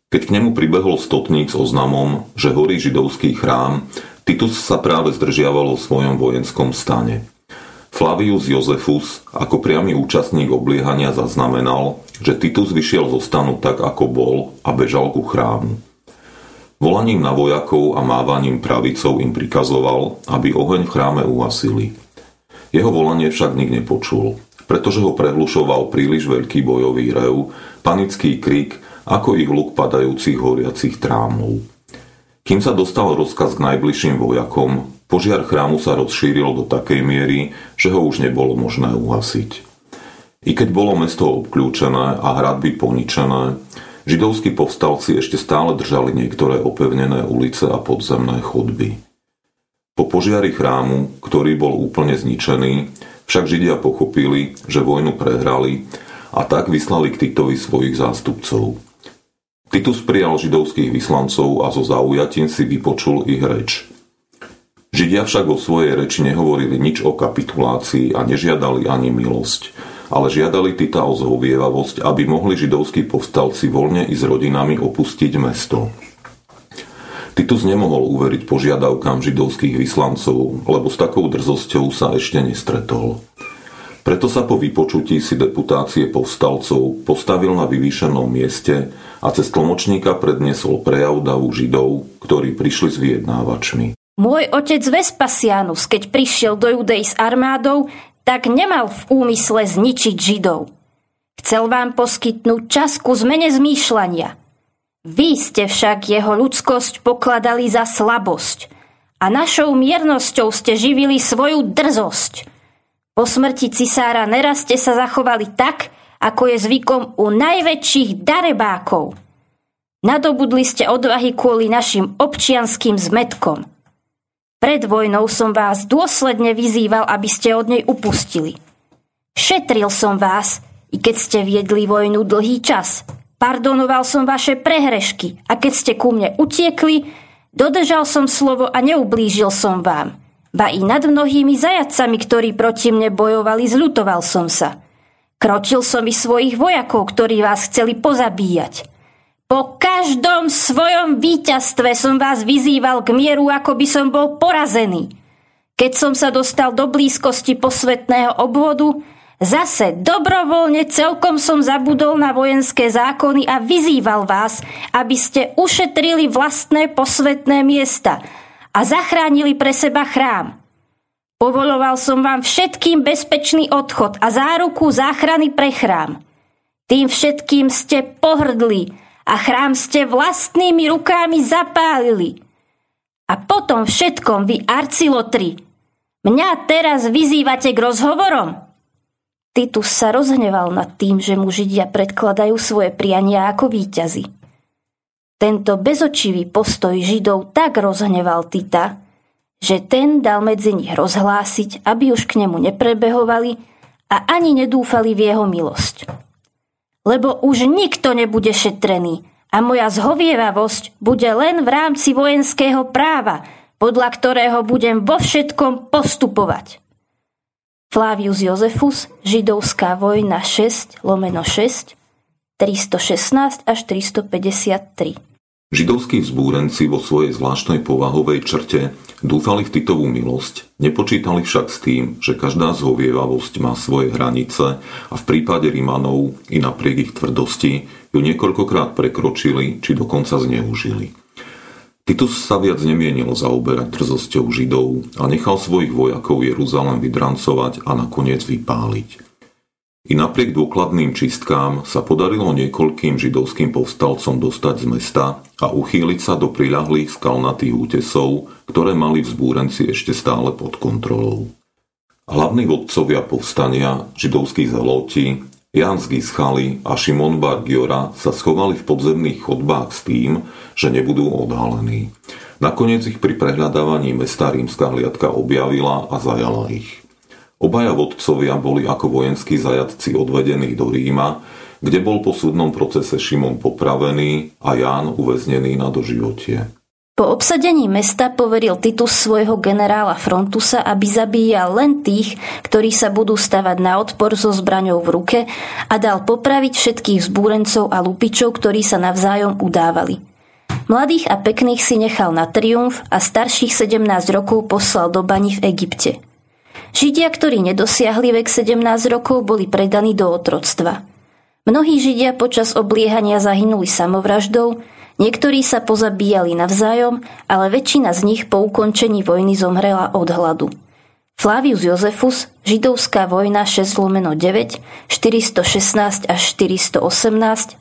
Keď k nemu pribehol stotník s oznamom, že horí židovský chrám, Titus sa práve zdržiaval v svojom vojenskom stane. Flavius Josefus ako priamy účastník obliehania zaznamenal, že Titus vyšiel zo stanu tak, ako bol a bežal ku chrámu. Volaním na vojakov a mávaním pravicou im prikazoval, aby oheň v chráme uhasili. Jeho volanie však nik nepočul, pretože ho prehlušoval príliš veľký bojový rev, panický krik, ako ich luk padajúcich horiacich trámov. Kým sa dostal rozkaz k najbližším vojakom, požiar chrámu sa rozšíril do takej miery, že ho už nebolo možné uhasiť. I keď bolo mesto obklúčené a hradby poničené, Židovskí povstalci ešte stále držali niektoré opevnené ulice a podzemné chodby. Po požiari chrámu, ktorý bol úplne zničený, však Židia pochopili, že vojnu prehrali a tak vyslali k Titovi svojich zástupcov. Titus prijal židovských vyslancov a zo zaujatím si vypočul ich reč. Židia však vo svojej reči nehovorili nič o kapitulácii a nežiadali ani milosť, ale žiadali Tita o zhovievavosť, aby mohli židovskí povstalci voľne i s rodinami opustiť mesto. Titus nemohol uveriť požiadavkám židovských vyslancov, lebo s takou drzosťou sa ešte nestretol. Preto sa po vypočutí si deputácie povstalcov postavil na vyvýšenom mieste a cez tlmočníka predniesol prejav davu židov, ktorí prišli s vyjednávačmi. Môj otec Vespasianus, keď prišiel do Judej s armádou, tak nemal v úmysle zničiť Židov. Chcel vám poskytnúť čas ku zmene zmýšľania. Vy ste však jeho ľudskosť pokladali za slabosť a našou miernosťou ste živili svoju drzosť. Po smrti cisára neraz sa zachovali tak, ako je zvykom u najväčších darebákov. Nadobudli ste odvahy kvôli našim občianským zmetkom – pred vojnou som vás dôsledne vyzýval, aby ste od nej upustili. Šetril som vás, i keď ste viedli vojnu dlhý čas. Pardonoval som vaše prehrešky a keď ste ku mne utiekli, dodržal som slovo a neublížil som vám. Ba i nad mnohými zajacami, ktorí proti mne bojovali, zľutoval som sa. Krotil som i svojich vojakov, ktorí vás chceli pozabíjať. Po každom svojom víťazstve som vás vyzýval k mieru, ako by som bol porazený. Keď som sa dostal do blízkosti posvetného obvodu, zase dobrovoľne celkom som zabudol na vojenské zákony a vyzýval vás, aby ste ušetrili vlastné posvetné miesta a zachránili pre seba chrám. Povoloval som vám všetkým bezpečný odchod a záruku záchrany pre chrám. Tým všetkým ste pohrdli a chrám ste vlastnými rukami zapálili. A potom všetkom vy arcilotri, mňa teraz vyzývate k rozhovorom? Titus sa rozhneval nad tým, že mu Židia predkladajú svoje priania ako výťazy. Tento bezočivý postoj Židov tak rozhneval Tita, že ten dal medzi nich rozhlásiť, aby už k nemu neprebehovali a ani nedúfali v jeho milosť lebo už nikto nebude šetrený a moja zhovievavosť bude len v rámci vojenského práva, podľa ktorého budem vo všetkom postupovať. Flavius Josefus, Židovská vojna 6 lomeno 6, 316 až 353. Židovskí vzbúrenci vo svojej zvláštnej povahovej črte dúfali v Titovú milosť, nepočítali však s tým, že každá zhovievavosť má svoje hranice a v prípade Rimanov i napriek ich tvrdosti ju niekoľkokrát prekročili či dokonca zneužili. Titus sa viac nemienil zaoberať drzosťou Židov a nechal svojich vojakov Jeruzalem vydrancovať a nakoniec vypáliť. I napriek dôkladným čistkám sa podarilo niekoľkým židovským povstalcom dostať z mesta a uchýliť sa do priľahlých skalnatých útesov, ktoré mali vzbúrenci ešte stále pod kontrolou. Hlavní vodcovia povstania, židovskí zeloti, Jan z Gischaly a Šimon Bar Giora sa schovali v podzemných chodbách s tým, že nebudú odhalení. Nakoniec ich pri prehľadávaní mesta rímska hliadka objavila a zajala ich. Obaja vodcovia boli ako vojenskí zajatci odvedení do Ríma, kde bol po súdnom procese Šimon popravený a Ján uväznený na doživotie. Po obsadení mesta poveril Titus svojho generála Frontusa, aby zabíjal len tých, ktorí sa budú stavať na odpor so zbraňou v ruke a dal popraviť všetkých zbúrencov a lupičov, ktorí sa navzájom udávali. Mladých a pekných si nechal na triumf a starších 17 rokov poslal do bani v Egypte. Židia, ktorí nedosiahli vek 17 rokov, boli predaní do otroctva. Mnohí Židia počas obliehania zahynuli samovraždou, Niektorí sa pozabíjali navzájom, ale väčšina z nich po ukončení vojny zomrela od hladu. Flavius Josefus, židovská vojna 6 lomeno 9, 416 až 418,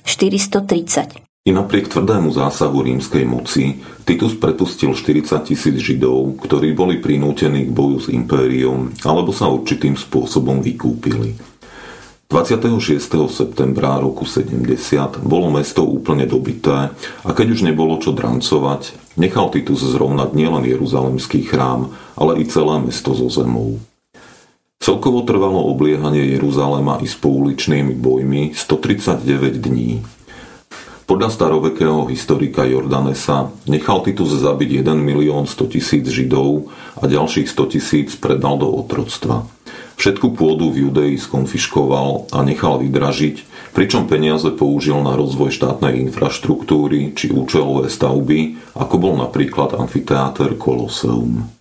430. I napriek tvrdému zásahu rímskej moci, Titus prepustil 40 tisíc židov, ktorí boli prinútení k boju s impériom alebo sa určitým spôsobom vykúpili. 26. septembra roku 70 bolo mesto úplne dobité a keď už nebolo čo drancovať, nechal Titus zrovnať nielen Jeruzalemský chrám, ale i celé mesto zo zemou. Celkovo trvalo obliehanie Jeruzalema i s pouličnými bojmi 139 dní. Podľa starovekého historika Jordanesa nechal Titus zabiť 1 milión 100 tisíc židov a ďalších 100 tisíc predal do otroctva. Všetku pôdu v Judei skonfiškoval a nechal vydražiť, pričom peniaze použil na rozvoj štátnej infraštruktúry či účelové stavby, ako bol napríklad amfiteáter Koloseum.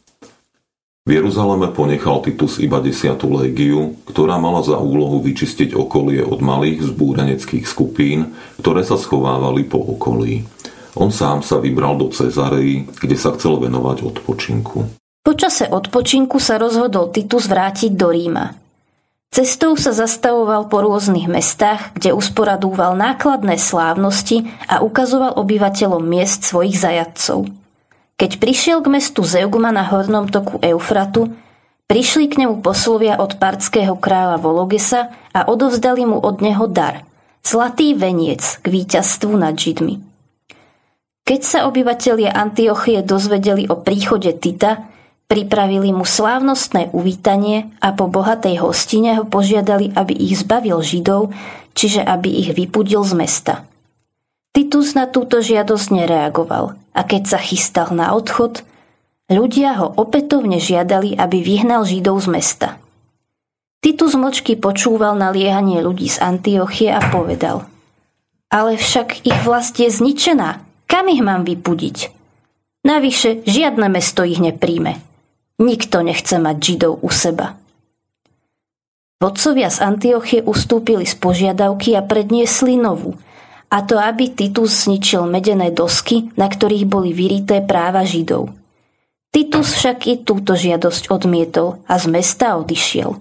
V Jeruzaleme ponechal Titus iba 10. légiu, ktorá mala za úlohu vyčistiť okolie od malých zbúreneckých skupín, ktoré sa schovávali po okolí. On sám sa vybral do Cezarei, kde sa chcel venovať odpočinku. Počase odpočinku sa rozhodol Titus vrátiť do Ríma. Cestou sa zastavoval po rôznych mestách, kde usporadúval nákladné slávnosti a ukazoval obyvateľom miest svojich zajadcov. Keď prišiel k mestu Zeugma na hornom toku Eufratu, prišli k nemu poslovia od partského kráľa Vologesa a odovzdali mu od neho dar – zlatý veniec k víťazstvu nad Židmi. Keď sa obyvatelia Antiochie dozvedeli o príchode Tita, Pripravili mu slávnostné uvítanie a po bohatej hostine ho požiadali, aby ich zbavil Židov, čiže aby ich vypudil z mesta. Titus na túto žiadosť nereagoval a keď sa chystal na odchod, ľudia ho opätovne žiadali, aby vyhnal Židov z mesta. Titus mlčky počúval naliehanie ľudí z Antiochie a povedal Ale však ich vlast je zničená, kam ich mám vypudiť? Navyše žiadne mesto ich nepríjme. Nikto nechce mať Židov u seba. Vodcovia z Antiochie ustúpili z požiadavky a predniesli novú, a to aby Titus zničil medené dosky, na ktorých boli vyrité práva Židov. Titus však i túto žiadosť odmietol a z mesta odišiel.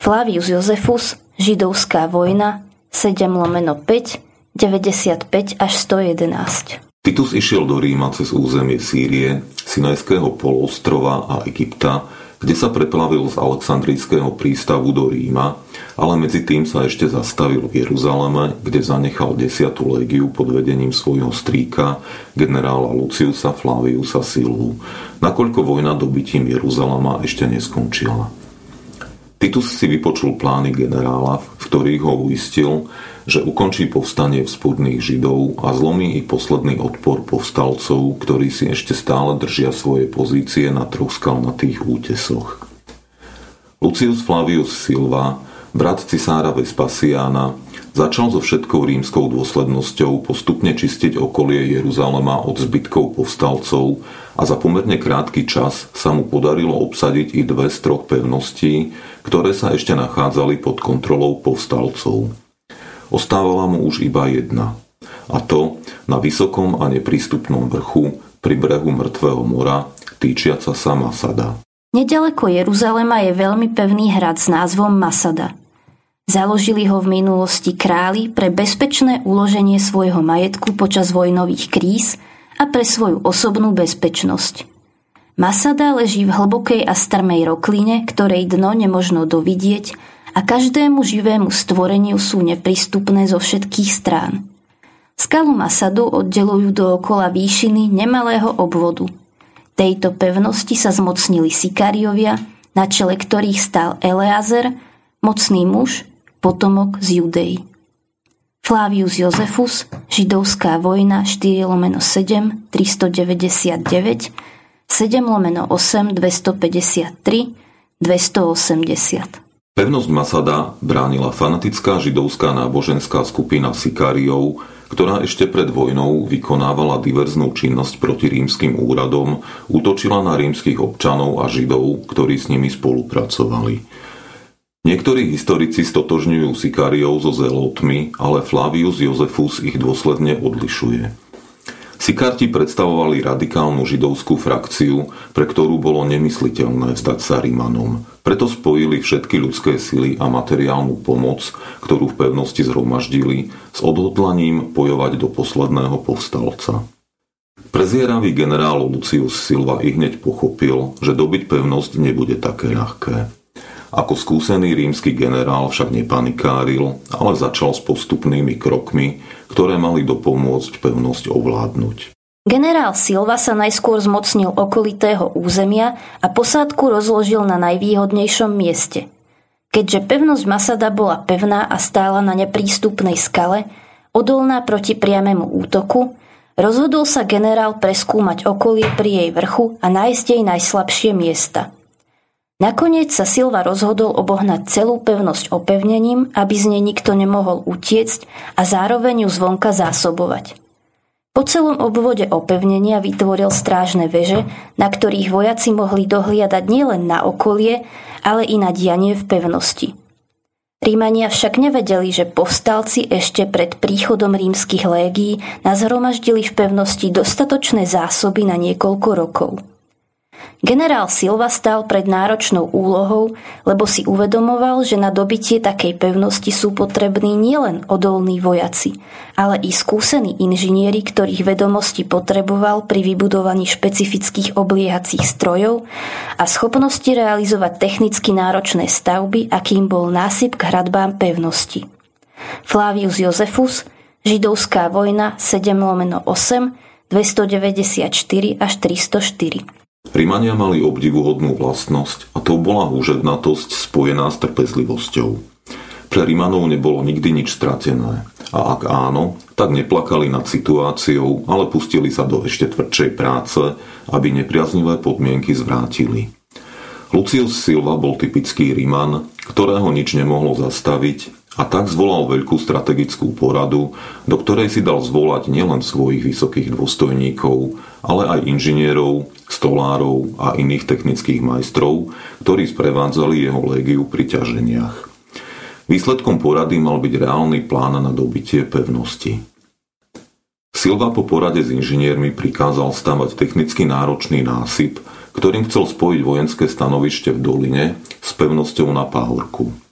Flavius Josefus, Židovská vojna, 7 lomeno 5, 95 až 111. Titus išiel do Ríma cez územie Sýrie, Sinajského polostrova a Egypta, kde sa preplavil z Alexandrijského prístavu do Ríma, ale medzi tým sa ešte zastavil v Jeruzaleme, kde zanechal 10. légiu pod vedením svojho strýka, generála Luciusa Flaviusa Silu, nakoľko vojna dobytím Jeruzalema ešte neskončila. Titus si vypočul plány generála, v ktorých ho uistil, že ukončí povstanie vzpudných Židov a zlomí ich posledný odpor povstalcov, ktorí si ešte stále držia svoje pozície na troch skalnatých útesoch. Lucius Flavius Silva, brat cisára Vespasiána, začal so všetkou rímskou dôslednosťou postupne čistiť okolie Jeruzalema od zbytkov povstalcov a za pomerne krátky čas sa mu podarilo obsadiť i dve z troch pevností, ktoré sa ešte nachádzali pod kontrolou povstalcov. Ostávala mu už iba jedna. A to na vysokom a neprístupnom vrchu pri brehu mŕtvého mora, týčiaca sa Masada. Nedaleko Jeruzalema je veľmi pevný hrad s názvom Masada. Založili ho v minulosti králi pre bezpečné uloženie svojho majetku počas vojnových kríz a pre svoju osobnú bezpečnosť. Masada leží v hlbokej a strmej rokline, ktorej dno nemožno dovidieť a každému živému stvoreniu sú neprístupné zo všetkých strán. Skalu Masadu oddelujú dookola výšiny nemalého obvodu. Tejto pevnosti sa zmocnili Sikáriovia, na čele ktorých stál Eleazer, mocný muž, potomok z Judei. Flavius Josefus, Židovská vojna 4 lomeno 7 399, 7 lomeno 8 253, 280. Pevnosť Masada bránila fanatická židovská náboženská skupina Sikáriov, ktorá ešte pred vojnou vykonávala diverznú činnosť proti rímskym úradom, útočila na rímskych občanov a židov, ktorí s nimi spolupracovali. Niektorí historici stotožňujú Sikáriov so zelotmi, ale Flavius Josephus ich dôsledne odlišuje. Sikarti predstavovali radikálnu židovskú frakciu, pre ktorú bolo nemysliteľné stať sa Rímanom. Preto spojili všetky ľudské sily a materiálnu pomoc, ktorú v pevnosti zhromaždili, s odhodlaním bojovať do posledného povstalca. Prezieravý generál Lucius Silva i hneď pochopil, že dobiť pevnosť nebude také ľahké. Ako skúsený rímsky generál však nepanikáril, ale začal s postupnými krokmi, ktoré mali dopomôcť pevnosť ovládnuť. Generál Silva sa najskôr zmocnil okolitého územia a posádku rozložil na najvýhodnejšom mieste. Keďže pevnosť Masada bola pevná a stála na neprístupnej skale, odolná proti priamému útoku, rozhodol sa generál preskúmať okolie pri jej vrchu a nájsť jej najslabšie miesta – Nakoniec sa Silva rozhodol obohnať celú pevnosť opevnením, aby z nej nikto nemohol utiecť a zároveň ju zvonka zásobovať. Po celom obvode opevnenia vytvoril strážne veže, na ktorých vojaci mohli dohliadať nielen na okolie, ale i na dianie v pevnosti. Rímania však nevedeli, že povstalci ešte pred príchodom rímskych légií nazhromaždili v pevnosti dostatočné zásoby na niekoľko rokov. Generál Silva stal pred náročnou úlohou, lebo si uvedomoval, že na dobitie takej pevnosti sú potrební nielen odolní vojaci, ale i skúsení inžinieri, ktorých vedomosti potreboval pri vybudovaní špecifických obliehacích strojov a schopnosti realizovať technicky náročné stavby, akým bol násyp k hradbám pevnosti. Flavius Josephus, Židovská vojna 7 lomeno 8, 294 až 304. Rimania mali obdivuhodnú vlastnosť a to bola húževnatosť spojená s trpezlivosťou. Pre Rimanov nebolo nikdy nič stratené a ak áno, tak neplakali nad situáciou, ale pustili sa do ešte tvrdšej práce, aby nepriaznivé podmienky zvrátili. Lucius Silva bol typický Riman, ktorého nič nemohlo zastaviť a tak zvolal veľkú strategickú poradu, do ktorej si dal zvolať nielen svojich vysokých dôstojníkov, ale aj inžinierov, stolárov a iných technických majstrov, ktorí sprevádzali jeho légiu pri ťaženiach. Výsledkom porady mal byť reálny plán na dobitie pevnosti. Silva po porade s inžiniermi prikázal stavať technicky náročný násyp, ktorým chcel spojiť vojenské stanovište v doline s pevnosťou na pahorku.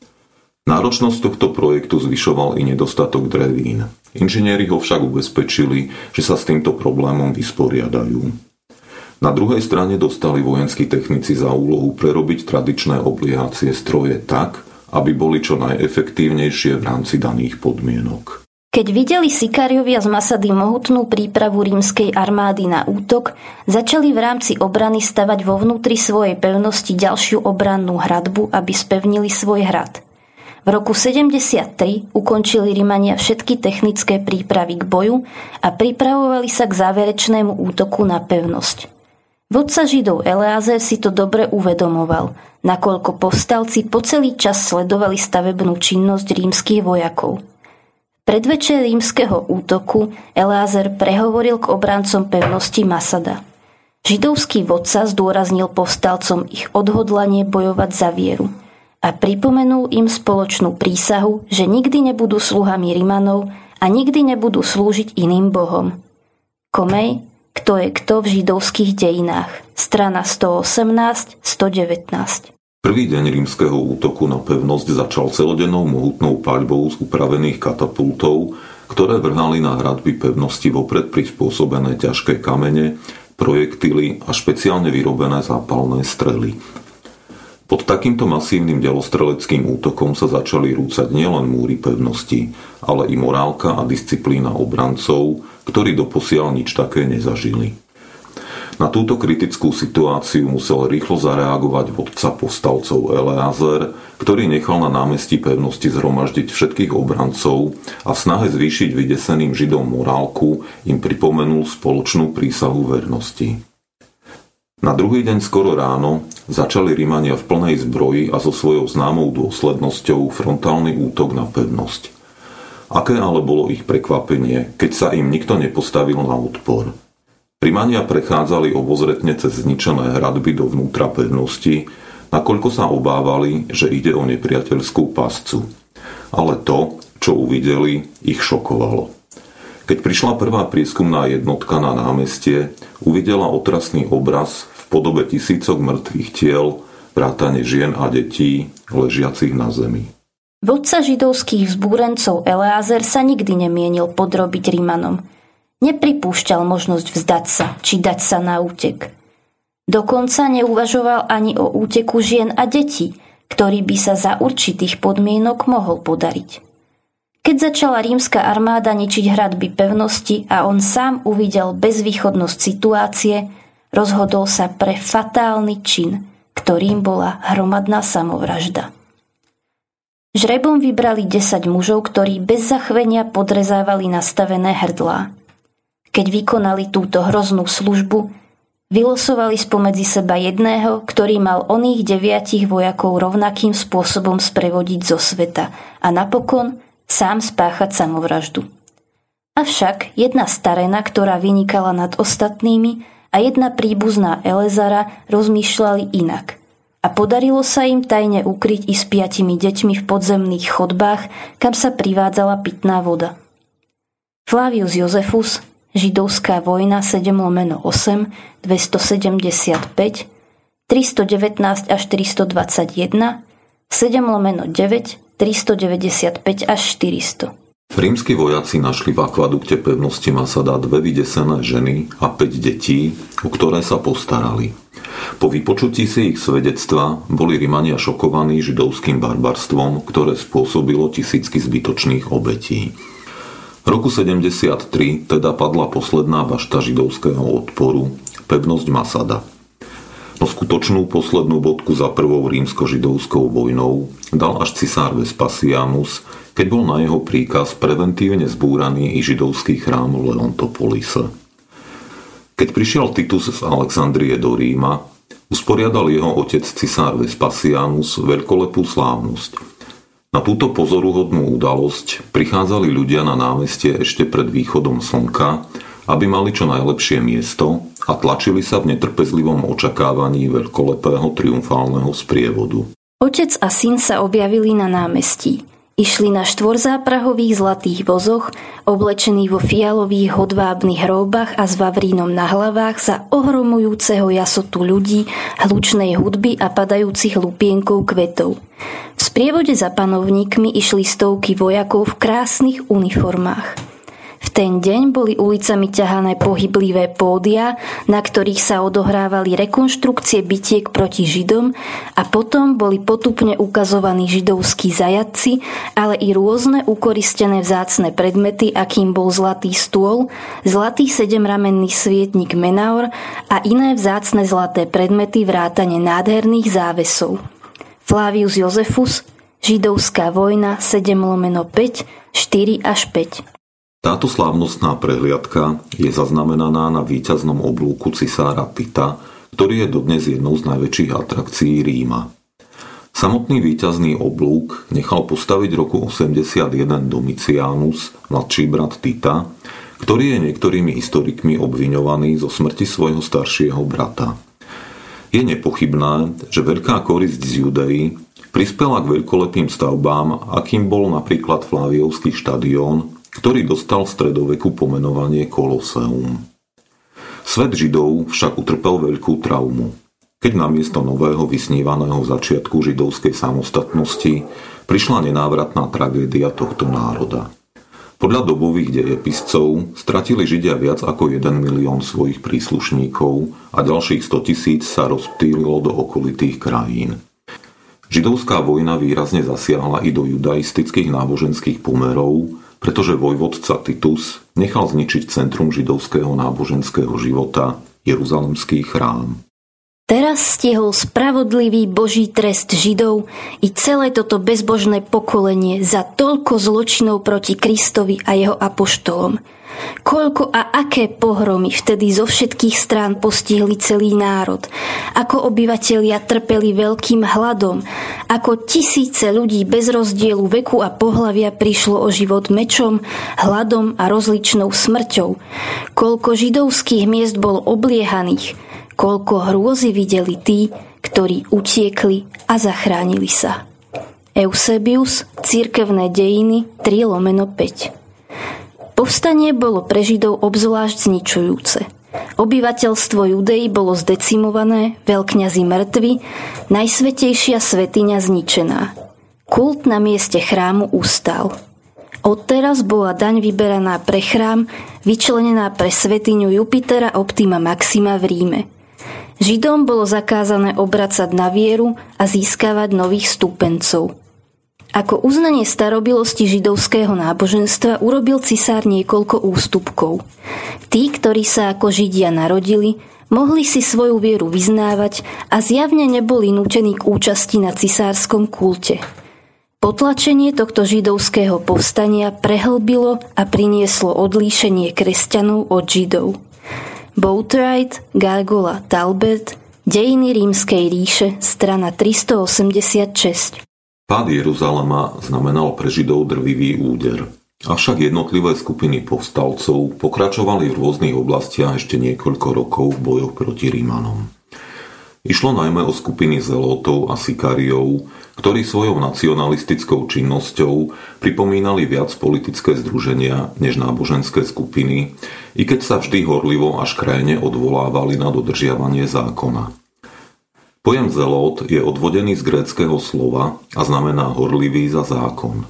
Náročnosť tohto projektu zvyšoval i nedostatok drevín. Inžinieri ho však ubezpečili, že sa s týmto problémom vysporiadajú. Na druhej strane dostali vojenskí technici za úlohu prerobiť tradičné obliehacie stroje tak, aby boli čo najefektívnejšie v rámci daných podmienok. Keď videli Sikáriovia z Masady mohutnú prípravu rímskej armády na útok, začali v rámci obrany stavať vo vnútri svojej pevnosti ďalšiu obrannú hradbu, aby spevnili svoj hrad – v roku 73 ukončili Rimania všetky technické prípravy k boju a pripravovali sa k záverečnému útoku na pevnosť. Vodca Židov Eleazer si to dobre uvedomoval, nakoľko povstalci po celý čas sledovali stavebnú činnosť rímskych vojakov. Predvečer rímskeho útoku Eleazer prehovoril k obrancom pevnosti Masada. Židovský vodca zdôraznil povstalcom ich odhodlanie bojovať za vieru – a pripomenul im spoločnú prísahu, že nikdy nebudú sluhami Rimanov a nikdy nebudú slúžiť iným bohom. Komej, kto je kto v židovských dejinách, strana 118-119. Prvý deň rímskeho útoku na pevnosť začal celodennou mohutnou paľbou z upravených katapultov, ktoré vrhali na hradby pevnosti vopred prispôsobené ťažké kamene, projektily a špeciálne vyrobené zápalné strely. Pod takýmto masívnym delostreleckým útokom sa začali rúcať nielen múry pevnosti, ale i morálka a disciplína obrancov, ktorí doposiaľ nič také nezažili. Na túto kritickú situáciu musel rýchlo zareagovať vodca povstalcov Eleazer, ktorý nechal na námestí pevnosti zhromaždiť všetkých obrancov a v snahe zvýšiť vydeseným Židom morálku im pripomenul spoločnú prísahu vernosti. Na druhý deň skoro ráno začali Rímania v plnej zbroji a so svojou známou dôslednosťou frontálny útok na pevnosť. Aké ale bolo ich prekvapenie, keď sa im nikto nepostavil na odpor. Primania prechádzali obozretne cez zničené hradby dovnútra pevnosti, nakoľko sa obávali, že ide o nepriateľskú pascu. Ale to, čo uvideli, ich šokovalo. Keď prišla prvá prieskumná jednotka na námestie, uvidela otrasný obraz v podobe tisícok mŕtvych tiel, vrátane žien a detí, ležiacich na zemi. Vodca židovských vzbúrencov Eleázer sa nikdy nemienil podrobiť Rímanom – Nepripúšťal možnosť vzdať sa, či dať sa na útek. Dokonca neuvažoval ani o úteku žien a detí, ktorý by sa za určitých podmienok mohol podariť. Keď začala rímska armáda ničiť hradby pevnosti a on sám uvidel bezvýchodnosť situácie, rozhodol sa pre fatálny čin, ktorým bola hromadná samovražda. Žrebom vybrali 10 mužov, ktorí bez zachvenia podrezávali nastavené hrdlá. Keď vykonali túto hroznú službu, vylosovali spomedzi seba jedného, ktorý mal oných deviatich vojakov rovnakým spôsobom sprevodiť zo sveta a napokon sám spáchať samovraždu. Avšak jedna starena, ktorá vynikala nad ostatnými a jedna príbuzná Elezara rozmýšľali inak – a podarilo sa im tajne ukryť i s piatimi deťmi v podzemných chodbách, kam sa privádzala pitná voda. Flavius Josefus, Židovská vojna 7 lomeno 8, 275, 319 až 321, 7 lomeno 9, 395 až 400. Rímsky vojaci našli v akvadukte pevnosti Masada dve vydesené ženy a 5 detí, o ktoré sa postarali. Po vypočutí si ich svedectva boli Rimania šokovaní židovským barbarstvom, ktoré spôsobilo tisícky zbytočných obetí roku 73 teda padla posledná bašta židovského odporu, pevnosť Masada. Skutočnú poslednú bodku za prvou rímsko-židovskou vojnou dal až cisár Vespasianus, keď bol na jeho príkaz preventívne zbúraný i židovský chrám v Leontopolise. Keď prišiel Titus z Alexandrie do Ríma, usporiadal jeho otec cisár Vespasianus veľkolepú slávnosť – na túto pozoruhodnú udalosť prichádzali ľudia na námestie ešte pred východom slnka, aby mali čo najlepšie miesto a tlačili sa v netrpezlivom očakávaní veľkolepého triumfálneho sprievodu. Otec a syn sa objavili na námestí. Išli na štvorzáprahových zlatých vozoch, oblečení vo fialových hodvábnych hróbach a s vavrínom na hlavách za ohromujúceho jasotu ľudí, hlučnej hudby a padajúcich lupienkov kvetov. V sprievode za panovníkmi išli stovky vojakov v krásnych uniformách. V ten deň boli ulicami ťahané pohyblivé pódia, na ktorých sa odohrávali rekonštrukcie bytiek proti Židom a potom boli potupne ukazovaní židovskí zajadci, ale i rôzne ukoristené vzácne predmety, akým bol zlatý stôl, zlatý sedemramenný svietnik Menaor a iné vzácne zlaté predmety vrátane nádherných závesov. Flavius Josefus, Židovská vojna 7 lomeno 5, 4 až 5. Táto slávnostná prehliadka je zaznamenaná na víťaznom oblúku cisára Tita, ktorý je dodnes jednou z najväčších atrakcií Ríma. Samotný víťazný oblúk nechal postaviť roku 81 Domicianus, mladší brat Tita, ktorý je niektorými historikmi obviňovaný zo smrti svojho staršieho brata. Je nepochybné, že veľká korisť z Judei prispela k veľkolepým stavbám, akým bol napríklad Flaviovský štadión, ktorý dostal v stredoveku pomenovanie Koloseum. Svet Židov však utrpel veľkú traumu, keď namiesto nového vysnívaného začiatku židovskej samostatnosti prišla nenávratná tragédia tohto národa. Podľa dobových dejepiscov stratili Židia viac ako 1 milión svojich príslušníkov a ďalších 100 tisíc sa rozptýlilo do okolitých krajín. Židovská vojna výrazne zasiahla i do judaistických náboženských pomerov pretože vojvodca Titus nechal zničiť centrum židovského náboženského života Jeruzalemský chrám. Teraz stihol spravodlivý Boží trest Židov i celé toto bezbožné pokolenie za toľko zločinov proti Kristovi a jeho apoštolom. Koľko a aké pohromy vtedy zo všetkých strán postihli celý národ. Ako obyvatelia trpeli veľkým hladom. Ako tisíce ľudí bez rozdielu veku a pohlavia prišlo o život mečom, hladom a rozličnou smrťou. Koľko židovských miest bolo obliehaných – koľko hrôzy videli tí, ktorí utiekli a zachránili sa. Eusebius, Církevné dejiny 3 lomeno 5 Povstanie bolo pre Židov obzvlášť zničujúce. Obyvateľstvo Judei bolo zdecimované, veľkňazi mŕtvi, najsvetejšia svetiňa zničená. Kult na mieste chrámu ustal. Odteraz bola daň vyberaná pre chrám, vyčlenená pre svetiňu Jupitera Optima Maxima v Ríme – Židom bolo zakázané obracať na vieru a získavať nových stúpencov. Ako uznanie starobilosti židovského náboženstva urobil cisár niekoľko ústupkov. Tí, ktorí sa ako Židia narodili, mohli si svoju vieru vyznávať a zjavne neboli nútení k účasti na cisárskom kulte. Potlačenie tohto židovského povstania prehlbilo a prinieslo odlíšenie kresťanov od židov. Boatwright, Gargola, Talbot, Dejiny rímskej ríše, strana 386. Pád Jeruzalema znamenal pre Židov drvivý úder. Avšak jednotlivé skupiny povstalcov pokračovali v rôznych oblastiach ešte niekoľko rokov v bojoch proti Rímanom. Išlo najmä o skupiny zelotov a sikáriov, ktorí svojou nacionalistickou činnosťou pripomínali viac politické združenia než náboženské skupiny, i keď sa vždy horlivo až krajne odvolávali na dodržiavanie zákona. Pojem zelot je odvodený z gréckého slova a znamená horlivý za zákon.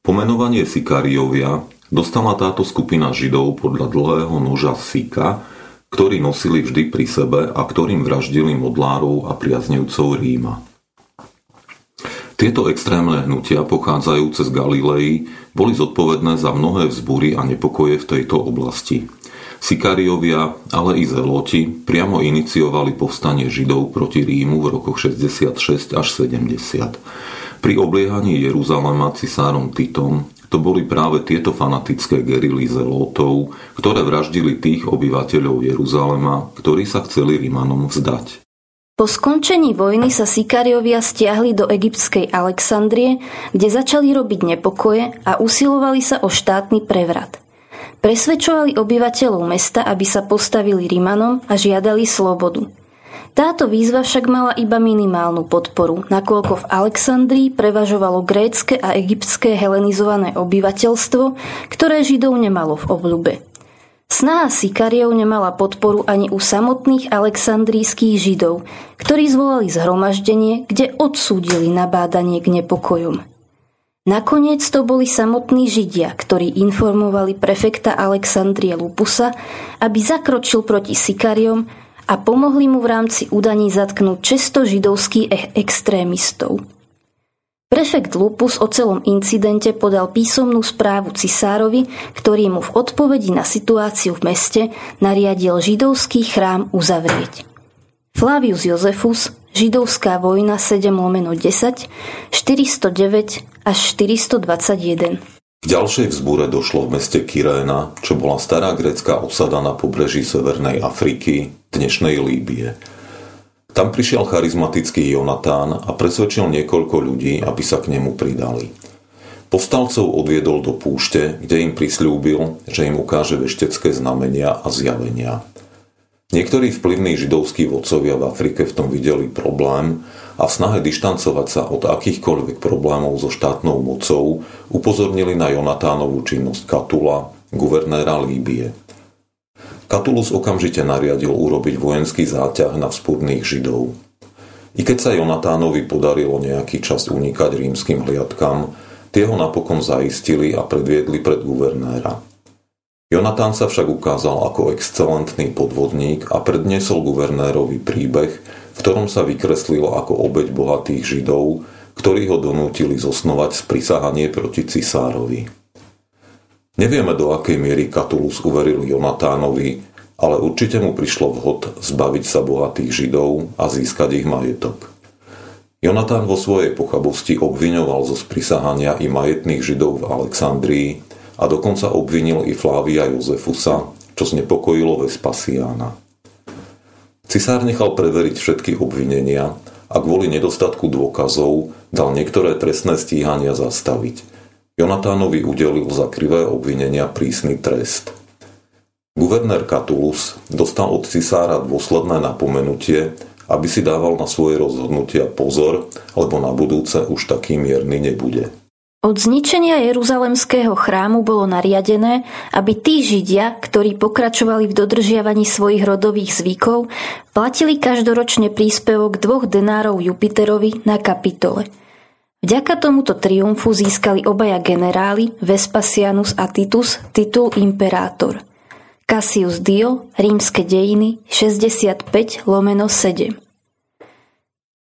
Pomenovanie sikáriovia dostala táto skupina židov podľa dlhého noža sika, ktorý nosili vždy pri sebe a ktorým vraždili modlárov a priaznevcov Ríma. Tieto extrémne hnutia pochádzajúce z Galilei boli zodpovedné za mnohé vzbúry a nepokoje v tejto oblasti. Sikáriovia, ale i zeloti priamo iniciovali povstanie Židov proti Rímu v rokoch 66 až 70. Pri obliehaní Jeruzalema cisárom Titom to boli práve tieto fanatické gerily zelotov, ktoré vraždili tých obyvateľov Jeruzalema, ktorí sa chceli Rímanom vzdať. Po skončení vojny sa Sikáriovia stiahli do egyptskej Alexandrie, kde začali robiť nepokoje a usilovali sa o štátny prevrat. Presvedčovali obyvateľov mesta, aby sa postavili Rimanom a žiadali slobodu. Táto výzva však mala iba minimálnu podporu, nakoľko v Alexandrii prevažovalo grécke a egyptské helenizované obyvateľstvo, ktoré Židov nemalo v obľube. Snaha Sikariov nemala podporu ani u samotných aleksandrijských židov, ktorí zvolali zhromaždenie, kde odsúdili nabádanie k nepokojom. Nakoniec to boli samotní židia, ktorí informovali prefekta Alexandrie Lupusa, aby zakročil proti Sikariom a pomohli mu v rámci údaní zatknúť često židovských extrémistov – Prefekt Lupus o celom incidente podal písomnú správu cisárovi, ktorý mu v odpovedi na situáciu v meste nariadil židovský chrám uzavrieť. Flavius Josephus, Židovská vojna 7 lomeno 10, 409 až 421. V ďalšej vzbúre došlo v meste Kyréna, čo bola stará grécka osada na pobreží Severnej Afriky, dnešnej Líbie – tam prišiel charizmatický Jonatán a presvedčil niekoľko ľudí, aby sa k nemu pridali. Povstalcov odviedol do púšte, kde im prislúbil, že im ukáže veštecké znamenia a zjavenia. Niektorí vplyvní židovskí vodcovia v Afrike v tom videli problém a v snahe dištancovať sa od akýchkoľvek problémov so štátnou mocou upozornili na Jonatánovú činnosť Katula, guvernéra Líbie – Katulus okamžite nariadil urobiť vojenský záťah na vzpúrných Židov. I keď sa Jonatánovi podarilo nejaký čas unikať rímským hliadkam, tie ho napokon zaistili a predviedli pred guvernéra. Jonatán sa však ukázal ako excelentný podvodník a predniesol guvernérovi príbeh, v ktorom sa vykreslilo ako obeď bohatých Židov, ktorí ho donútili zosnovať sprisahanie proti cisárovi. Nevieme do akej miery Katulus uveril Jonatánovi, ale určite mu prišlo vhod zbaviť sa bohatých Židov a získať ich majetok. Jonatán vo svojej pochabosti obviňoval zo sprisahania i majetných Židov v Alexandrii a dokonca obvinil i Flávia Jozefusa, čo znepokojilo Vespasiána. Cisár nechal preveriť všetky obvinenia a kvôli nedostatku dôkazov dal niektoré trestné stíhania zastaviť. Jonatánovi udelil za krivé obvinenia prísny trest – Guvernér Catulus dostal od cisára dôsledné napomenutie, aby si dával na svoje rozhodnutia pozor, lebo na budúce už taký mierny nebude. Od zničenia Jeruzalemského chrámu bolo nariadené, aby tí Židia, ktorí pokračovali v dodržiavaní svojich rodových zvykov, platili každoročne príspevok dvoch denárov Jupiterovi na kapitole. Vďaka tomuto triumfu získali obaja generáli Vespasianus a Titus titul imperátor – Cassius Dio, Rímske dejiny, 65 lomeno 7.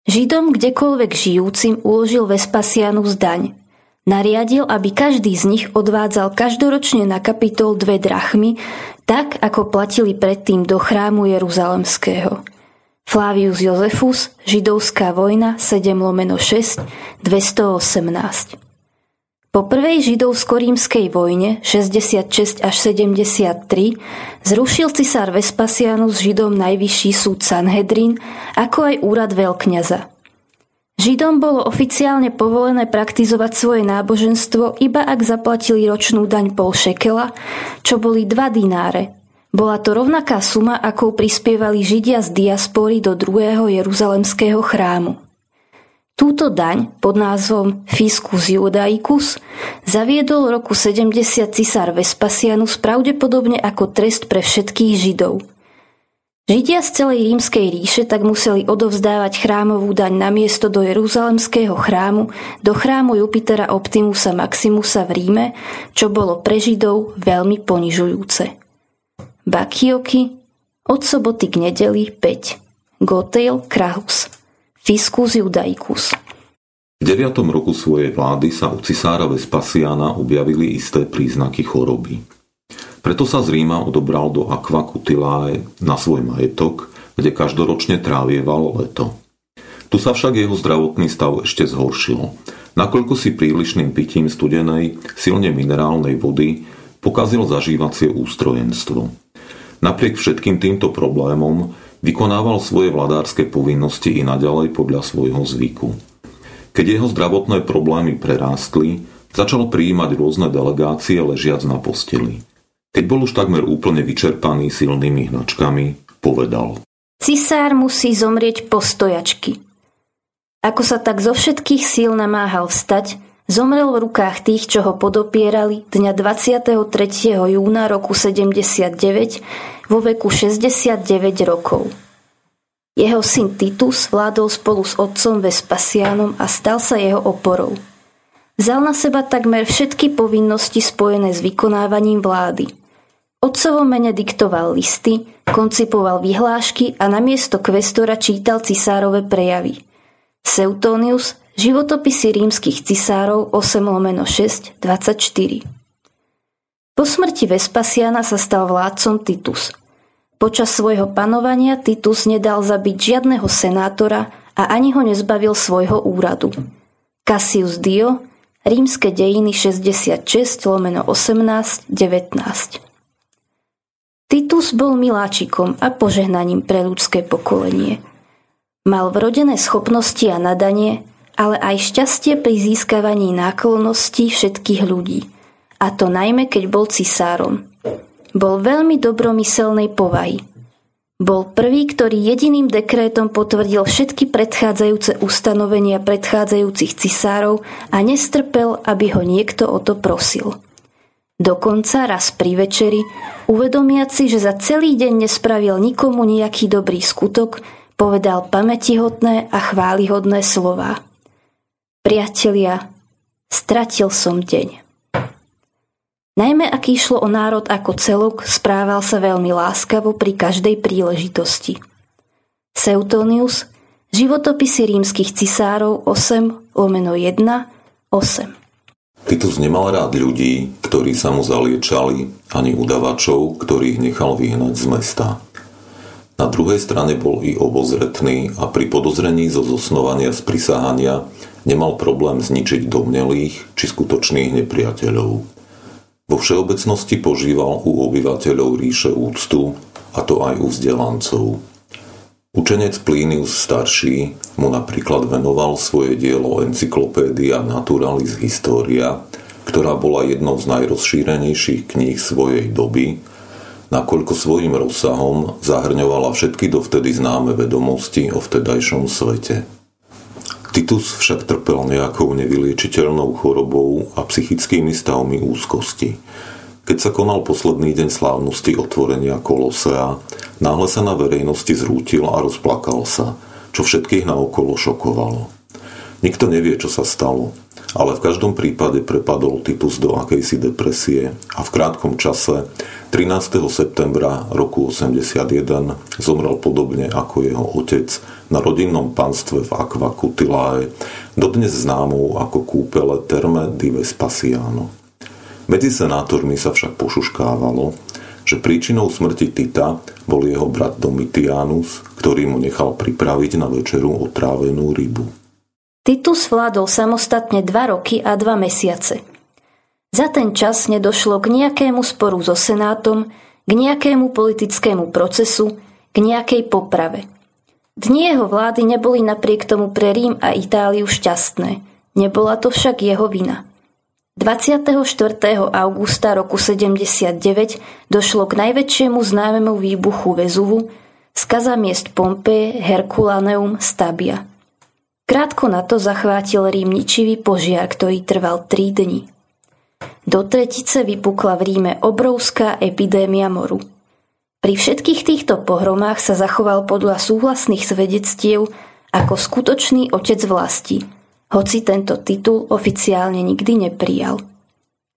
Židom kdekoľvek žijúcim uložil Vespasianus daň. Nariadil, aby každý z nich odvádzal každoročne na kapitol dve drachmy, tak ako platili predtým do chrámu Jeruzalemského. Flavius Josephus, Židovská vojna 7 lomeno 6, 218. Po prvej židovsko-rímskej vojne 66 až 73 zrušil cisár Vespasianus Židom najvyšší súd Sanhedrin, ako aj úrad veľkňaza. Židom bolo oficiálne povolené praktizovať svoje náboženstvo iba ak zaplatili ročnú daň pol šekela, čo boli dva dináre. Bola to rovnaká suma, akou prispievali Židia z diaspory do druhého jeruzalemského chrámu. Túto daň pod názvom Fiscus Judaicus zaviedol roku 70 cisár Vespasianus pravdepodobne ako trest pre všetkých Židov. Židia z celej rímskej ríše tak museli odovzdávať chrámovú daň na miesto do Jeruzalemského chrámu, do chrámu Jupitera Optimusa Maximusa v Ríme, čo bolo pre Židov veľmi ponižujúce. Bakioky od soboty k nedeli 5. Gotail Krahus Fiscus Judaicus. V 9. roku svojej vlády sa u cisára Vespasiana objavili isté príznaky choroby. Preto sa z Ríma odobral do Aqua Cutilae na svoj majetok, kde každoročne trávieval leto. Tu sa však jeho zdravotný stav ešte zhoršil, nakoľko si prílišným pitím studenej, silne minerálnej vody pokazil zažívacie ústrojenstvo. Napriek všetkým týmto problémom Vykonával svoje vladárske povinnosti i naďalej podľa svojho zvyku. Keď jeho zdravotné problémy prerástli, začal prijímať rôzne delegácie ležiac na posteli. Keď bol už takmer úplne vyčerpaný silnými hnačkami, povedal Cisár musí zomrieť po stojačky. Ako sa tak zo všetkých síl namáhal vstať, zomrel v rukách tých, čo ho podopierali dňa 23. júna roku 79 vo veku 69 rokov. Jeho syn Titus vládol spolu s otcom Vespasianom a stal sa jeho oporou. Vzal na seba takmer všetky povinnosti spojené s vykonávaním vlády. Otcovo mene diktoval listy, koncipoval vyhlášky a namiesto kvestora čítal cisárove prejavy. Seutonius, životopisy rímskych cisárov 8 lomeno 6, 24. Po smrti Vespasiana sa stal vládcom Titus – Počas svojho panovania Titus nedal zabiť žiadneho senátora a ani ho nezbavil svojho úradu. Cassius Dio, Rímske dejiny 66 lomeno 18 19 Titus bol miláčikom a požehnaním pre ľudské pokolenie. Mal vrodené schopnosti a nadanie, ale aj šťastie pri získavaní náklonností všetkých ľudí. A to najmä, keď bol cisárom. Bol veľmi dobromyselnej povahy. Bol prvý, ktorý jediným dekrétom potvrdil všetky predchádzajúce ustanovenia predchádzajúcich cisárov a nestrpel, aby ho niekto o to prosil. Dokonca raz pri večeri, uvedomiac si, že za celý deň nespravil nikomu nejaký dobrý skutok, povedal pamätihotné a chválihodné slova. Priatelia, stratil som deň. Najmä ak išlo o národ ako celok, správal sa veľmi láskavo pri každej príležitosti. Seutonius, životopisy rímskych cisárov 8 lomeno 1, 8. Titus nemal rád ľudí, ktorí sa mu zaliečali, ani udavačov, ktorých nechal vyhnať z mesta. Na druhej strane bol i obozretný a pri podozrení zo zosnovania z prisahania nemal problém zničiť domnelých či skutočných nepriateľov. Vo všeobecnosti požíval u obyvateľov ríše úctu, a to aj u vzdelancov. Učenec Plinius starší mu napríklad venoval svoje dielo Encyklopédia Naturalis Historia, ktorá bola jednou z najrozšírenejších kníh svojej doby, nakoľko svojim rozsahom zahrňovala všetky dovtedy známe vedomosti o vtedajšom svete. Titus však trpel nejakou nevyliečiteľnou chorobou a psychickými stavmi úzkosti – keď sa konal posledný deň slávnosti otvorenia Kolosea, náhle sa na verejnosti zrútil a rozplakal sa, čo všetkých naokolo šokovalo. Nikto nevie, čo sa stalo, ale v každom prípade prepadol Titus do akejsi depresie a v krátkom čase 13. septembra roku 81 zomrel podobne ako jeho otec na rodinnom panstve v Aqua Cutilae, dodnes známou ako kúpele Terme di Vespasiano. Medzi senátormi sa však pošuškávalo, že príčinou smrti Tita bol jeho brat Domitianus, ktorý mu nechal pripraviť na večeru otrávenú rybu. Titus vládol samostatne dva roky a dva mesiace. Za ten čas nedošlo k nejakému sporu so Senátom, k nejakému politickému procesu, k nejakej poprave. Dni jeho vlády neboli napriek tomu pre Rím a Itáliu šťastné. Nebola to však jeho vina. 24. augusta roku 79 došlo k najväčšiemu známemu výbuchu Vezuvu, skaza miest Pompeje, Herculaneum, Stabia. Krátko na to zachvátil Rím ničivý požiar, ktorý trval 3 dni. Do tretice vypukla v Ríme obrovská epidémia moru. Pri všetkých týchto pohromách sa zachoval podľa súhlasných svedectiev ako skutočný otec vlasti – hoci tento titul oficiálne nikdy neprijal.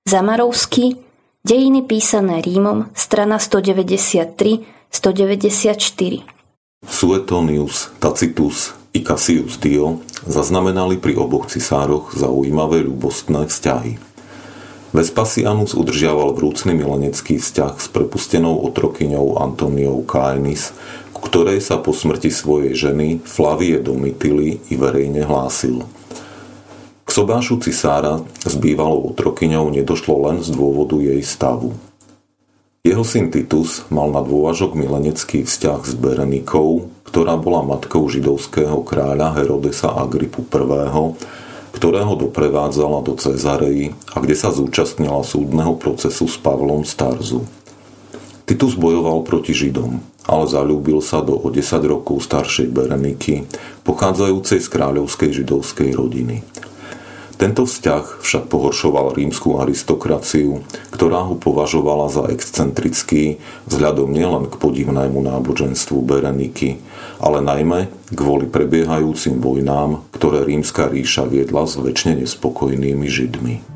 Zamarovský, Dejiny písané Rímom, strana 193-194. Suetonius, Tacitus i Cassius Dio zaznamenali pri oboch cisároch zaujímavé ľubostné vzťahy. Vespasianus udržiaval vrúcný milenecký vzťah s prepustenou otrokyňou Antoniou Caenis, ku ktorej sa po smrti svojej ženy Flavie Domitily i verejne hlásil – k sobášu cisára s bývalou otrokyňou nedošlo len z dôvodu jej stavu. Jeho syn Titus mal na dôvažok milenecký vzťah s Berenikou, ktorá bola matkou židovského kráľa Herodesa Agripu I., ktorého doprevádzala do Cezarei a kde sa zúčastnila súdneho procesu s Pavlom Starzu. Titus bojoval proti Židom, ale zalúbil sa do o 10 rokov staršej Bereniky, pochádzajúcej z kráľovskej židovskej rodiny – tento vzťah však pohoršoval rímskú aristokraciu, ktorá ho považovala za excentrický vzhľadom nielen k podivnému náboženstvu Bereniky, ale najmä kvôli prebiehajúcim vojnám, ktoré rímska ríša viedla s väčšine nespokojnými Židmi.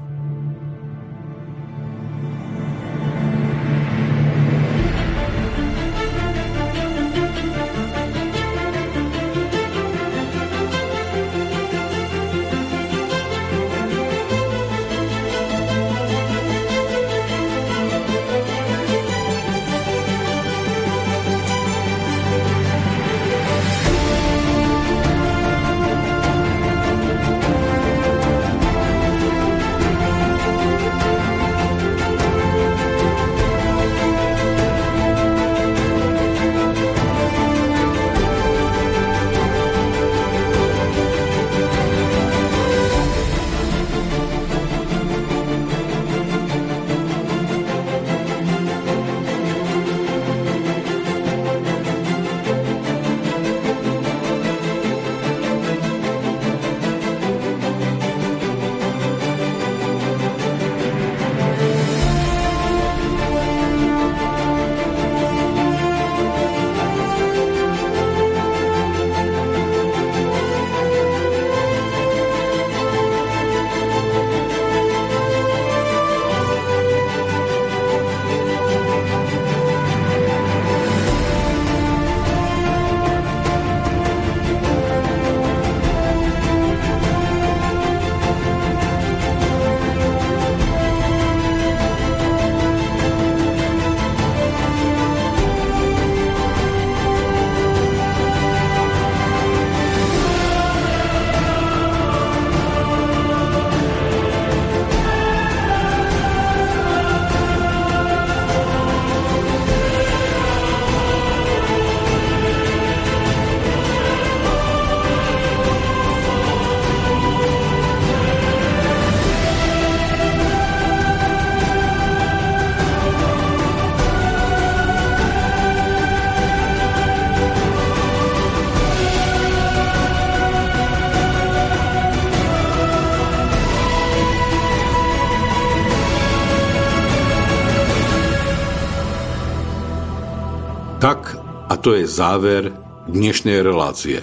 To je záver dnešnej relácie.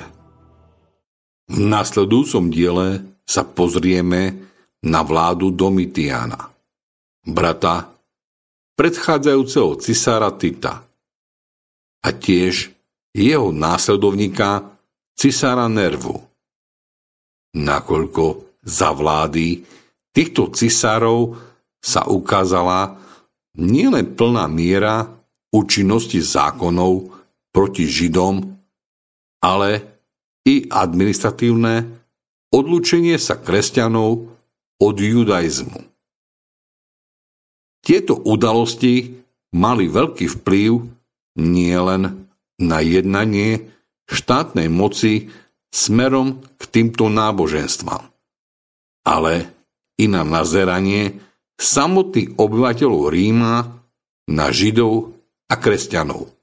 V následujúcom diele sa pozrieme na vládu Domitiana, brata predchádzajúceho cisára Tita a tiež jeho následovníka cisára Nervu. Nakoľko za vlády týchto cisárov sa ukázala nielen plná miera účinnosti zákonov proti Židom, ale i administratívne odlučenie sa kresťanov od judaizmu. Tieto udalosti mali veľký vplyv nielen na jednanie štátnej moci smerom k týmto náboženstvám, ale i na nazeranie samotných obyvateľov Ríma na Židov a kresťanov.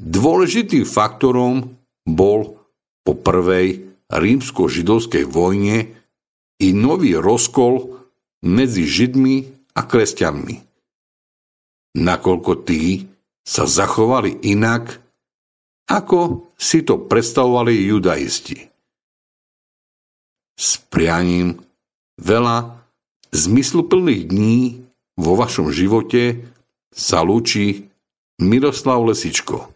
Dôležitým faktorom bol po prvej rímsko-židovskej vojne i nový rozkol medzi Židmi a kresťanmi. Nakoľko tí sa zachovali inak, ako si to predstavovali judaisti. S prianím veľa zmysluplných dní vo vašom živote sa lúči Miroslav Lesičko.